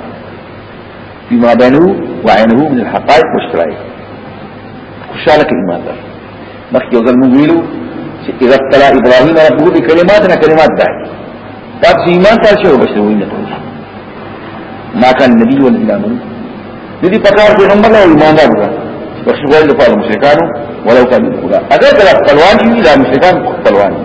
بما بينه وعينه من الحقائق والشرائع خوشاله کې ایمان ده مخکې ځل موږ ویلو چې اذا ابتلى ابراهيم ربه بكلمات نه کلمات ده دا چې ایمان ته شو بشو وینه ما كان النبي والذين امنوا دي پکار په نمبر او ایمان ده بخشو ولې په مشرکانو ولو كان خدا اگر کله خپلوان دي دا مشرکان خپلوان دي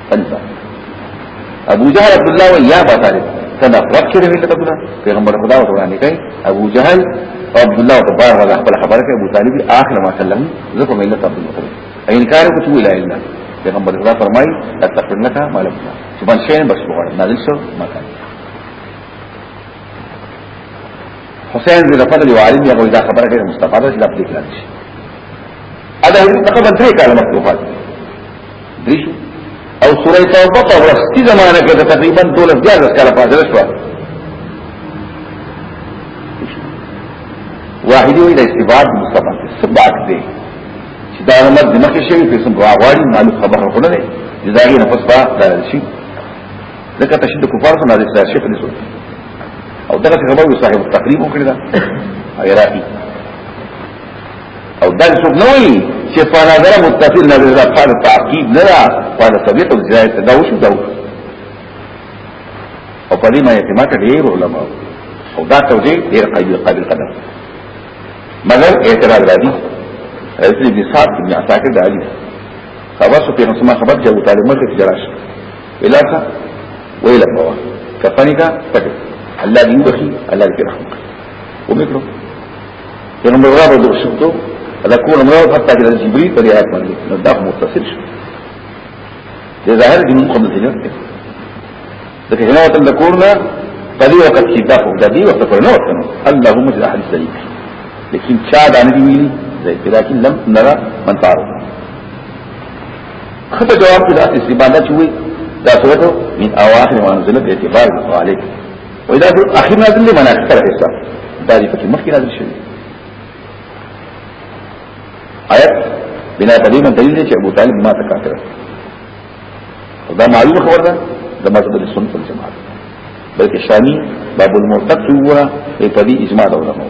انت ابو جهل عبد الله ويا ابا طالب تدا فكر من عبد الله پیغمبر خدا او قران کوي ابو جهل عبد الله تبارك وتعالى خپل خبره کوي ابو طالب اخر ما سلم زکه مله عبد الله انکار کو تو لا اله پیغمبر خدا فرمای لا تقل لك ما لم سبحان شيء بس بغړ نازل شو ما كان حسین بن فضل یو عالم یو دا خبره کوي مصطفی دا چې د خپل کلام شي ادا هیڅ څه خبره درې کاله مخکې وفات دیشو او سوره توبه په ورستي زمانه کې تقریبا 12 بیا ځکه کله پاتې شو واحدی وی د استباد مصطفی سبات دی چې دا نمبر د مخه شوی په سم واغواړي معلوم خبره خو نه دی جزاګي نه پس با دا شي ځکه تشد کفار څخه نازل شوی شیخ نسو او دغه خبره صاحب تقریب وکړه دا ایراتی او دا څوک نه وایي چې په نظر متصل نه ده په تعقیب نه ده په طبيعت او ځای ته دا وشو دا او په دې ما اعتماد ډېر علماء او دا توجیه ډېر قوي قابل قدم مگر اعتراض راځي حضرت ابن سعد بن عساکر دا علي خبر سو پیغمبر سما خبر جاء طالب مکه کې جراش علاقه ویل بوا کفنی کا پټ الله دې وبخي الله دې رحم وکړي ومکرو پیغمبر را به درشو ته دا کول امر حتی چې جبريل په آیات باندې نو دا متصل شو دا ظاهر دي موږ نه تلل دا کې نه وته کول نه په دې وخت کې دا په دې وخت پر نه وته الله موږ د احادیث دی لیکن چا دا نه دی زي کدا چې لم نرى من تعرف خطه جواب کې دا استعمال نه چوي دا صورت من اواخر منزله به اعتبار عليك وای دا اخر نازل دی معنا اکثر حصہ دا دې پکې مخکې نازل شوی آیت بنا تعلیم دلیل دی چې ابو طالب ما ته کافر دا معلومه خبره ده د مذهب السنت والجماعت بلکې شامی باب المرتد هو په دې اجماع د علماء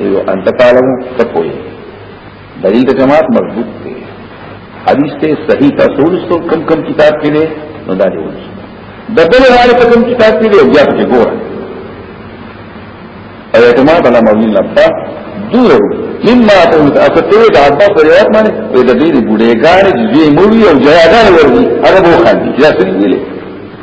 یو انت تعالی ته کوی دلیل د جماعت مضبوط دی حدیث ته صحیح تاسو ورسو کم کم کتاب کې دی نو دا دی ورسو د بل حواله په کم کتاب کې دی بیا په ګوره او اعتماد علی مولوی لبا دور مما ته متأثر د عباس روایت باندې د دې بډېګان دې مووی او جهادان ورغی هغه بو خان دي چې څه ویلي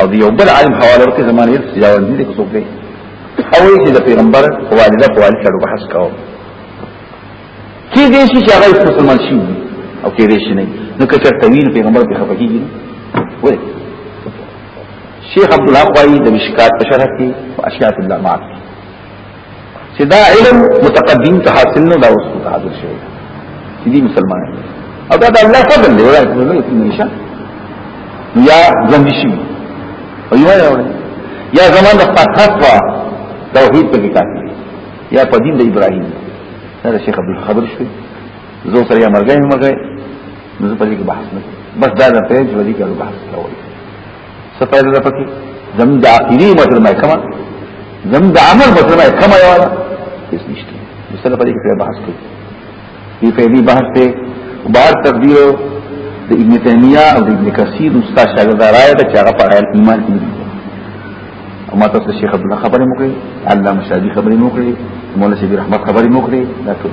او یو بل عالم حواله ورکړي زمانه یې تجاوز دي کو څوک دی او یې چې د پیغمبر والده په والد سره بحث کاوه کې دې شي چې هغه مسلمان شي او کې دې شي نه نو که چېرته ویل پیغمبر په خپه کېږي وای شیخ عبد الله قوی د مشکات په شرح کې اشیاء الله معاف چې دا علم متقدم ته حاصل نه دا اوس ته حاصل شوی چې دي مسلمان دي او دا د الله فضل دی ورای په دې کې نشه یا ځم شي او یو یو یا زمان د فتوا توحید په کې کافي یا په دین د ابراهیم دا شیخ عبد الخبر شوی زو سره یا مرګه مرګه نو په دې کې بحث نه بس دا د پیج ودی کې بحث کوي څه پیدا ده پکې زم د عقیدې مطلب ما کما زم د عمل مطلب ما کما یو ده هیڅ نشته مثلا په دې کې بحث کوي دې په دې بحث ته بار تقدیر د ابن تیمیه او د ابن کثیر استاد شاګرد راي ده چې هغه په اړه ایمان کې دي او ما تاسو شیخ عبد الله خبرې مو کړې علامه شادي خبرې مو کړې مولا شبیر احمد خبرې مو کړې دا ټول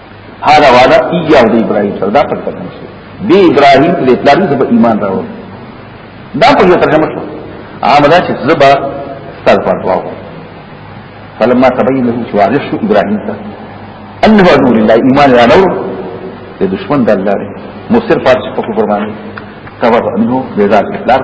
هذا وعده اياه د ابراهيم سره دا پټه کړم شي دی ابراهيم له پلان سره ایمان راوړ دا په یو ترجمه شو عام دا چې زبا ستل پرواو فلما تبين له چې واضح شو ابراهيم ته انه نور الله ایمان راوړ د دشمن د الله دی مصر فارس په قرباني تبرع منه بذات الاسلام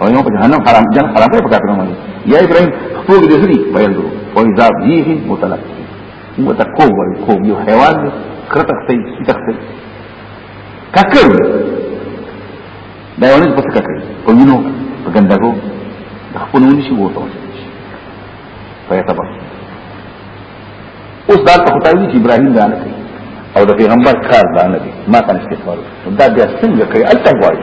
او یو په جهنم حرام جن حرام په کافر باندې یا ابراهيم خپل دې سړي ویل دو او اذا به متلق متقو وي کو یو حیوان کرته خپل تخته ککر دا یو نه پڅ ککر په وینو په ګندګو خپل ونی شي وته فیتبر اوس دا ته خدای چې ابراهيم دا نه کوي او د پیغمبر کار دا نه دی ما ته استغفار دا بیا څنګه کوي الته وایي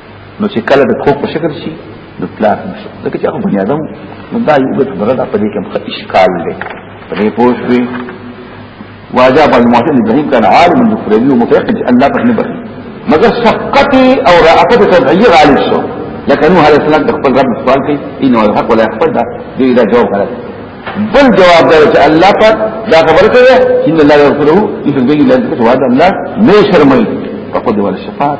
نو چې کله د خوب په شکل شي نو پلار نشو ځکه چې هغه بنی آدم نو دا یو بل خبره ده په دې کې هم اشکال دی په دې پوه شوي واجاب المعتن ابراهيم كان عالم بالفريدي ومتيقن ان لا تحمل بخير مگر شقتي او رأفت تبعي غالب شو لكن هو هذا السلام تقبل رب السؤال كي إنه الحق ولا يقبل ده دي إذا جواب غلط بل جواب ده چې الله پاک دا خبره کوي چې الله يغفره يفرجه لذلك وهذا الله ما يشرمي فقد ولا شفاعه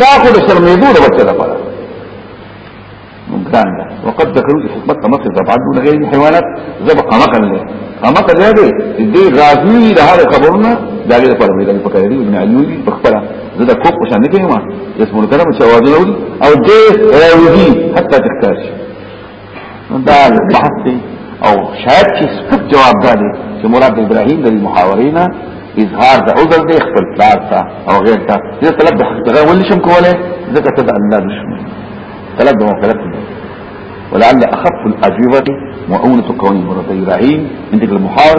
دا خو د شرمېدو د بچه لپاره ممکن ده وقد ذكروا حکمت قمق زبعد دون غير حيوانات زب قمق له قمق له دې دې راځي د هغه خبرونه دا غیر پر مې دغه پکې دی ابن علي په خپل زه د کوپ شان نه کېما اسمه کرم چې وازونه او دې راوځي حتی تختار شي دا بحث دی او شاید چې سپک جواب دا دی چې مراد ابراهیم د محاورینا اظهار د عذر دی خپل پلار ته او غیر ته زه طلب دغه ولې شم کوله ځکه ته د الله دشمن طلب مغفرت دی ولعل اخف الاجوبه مؤونه قول مراد ابراهیم عند المحاور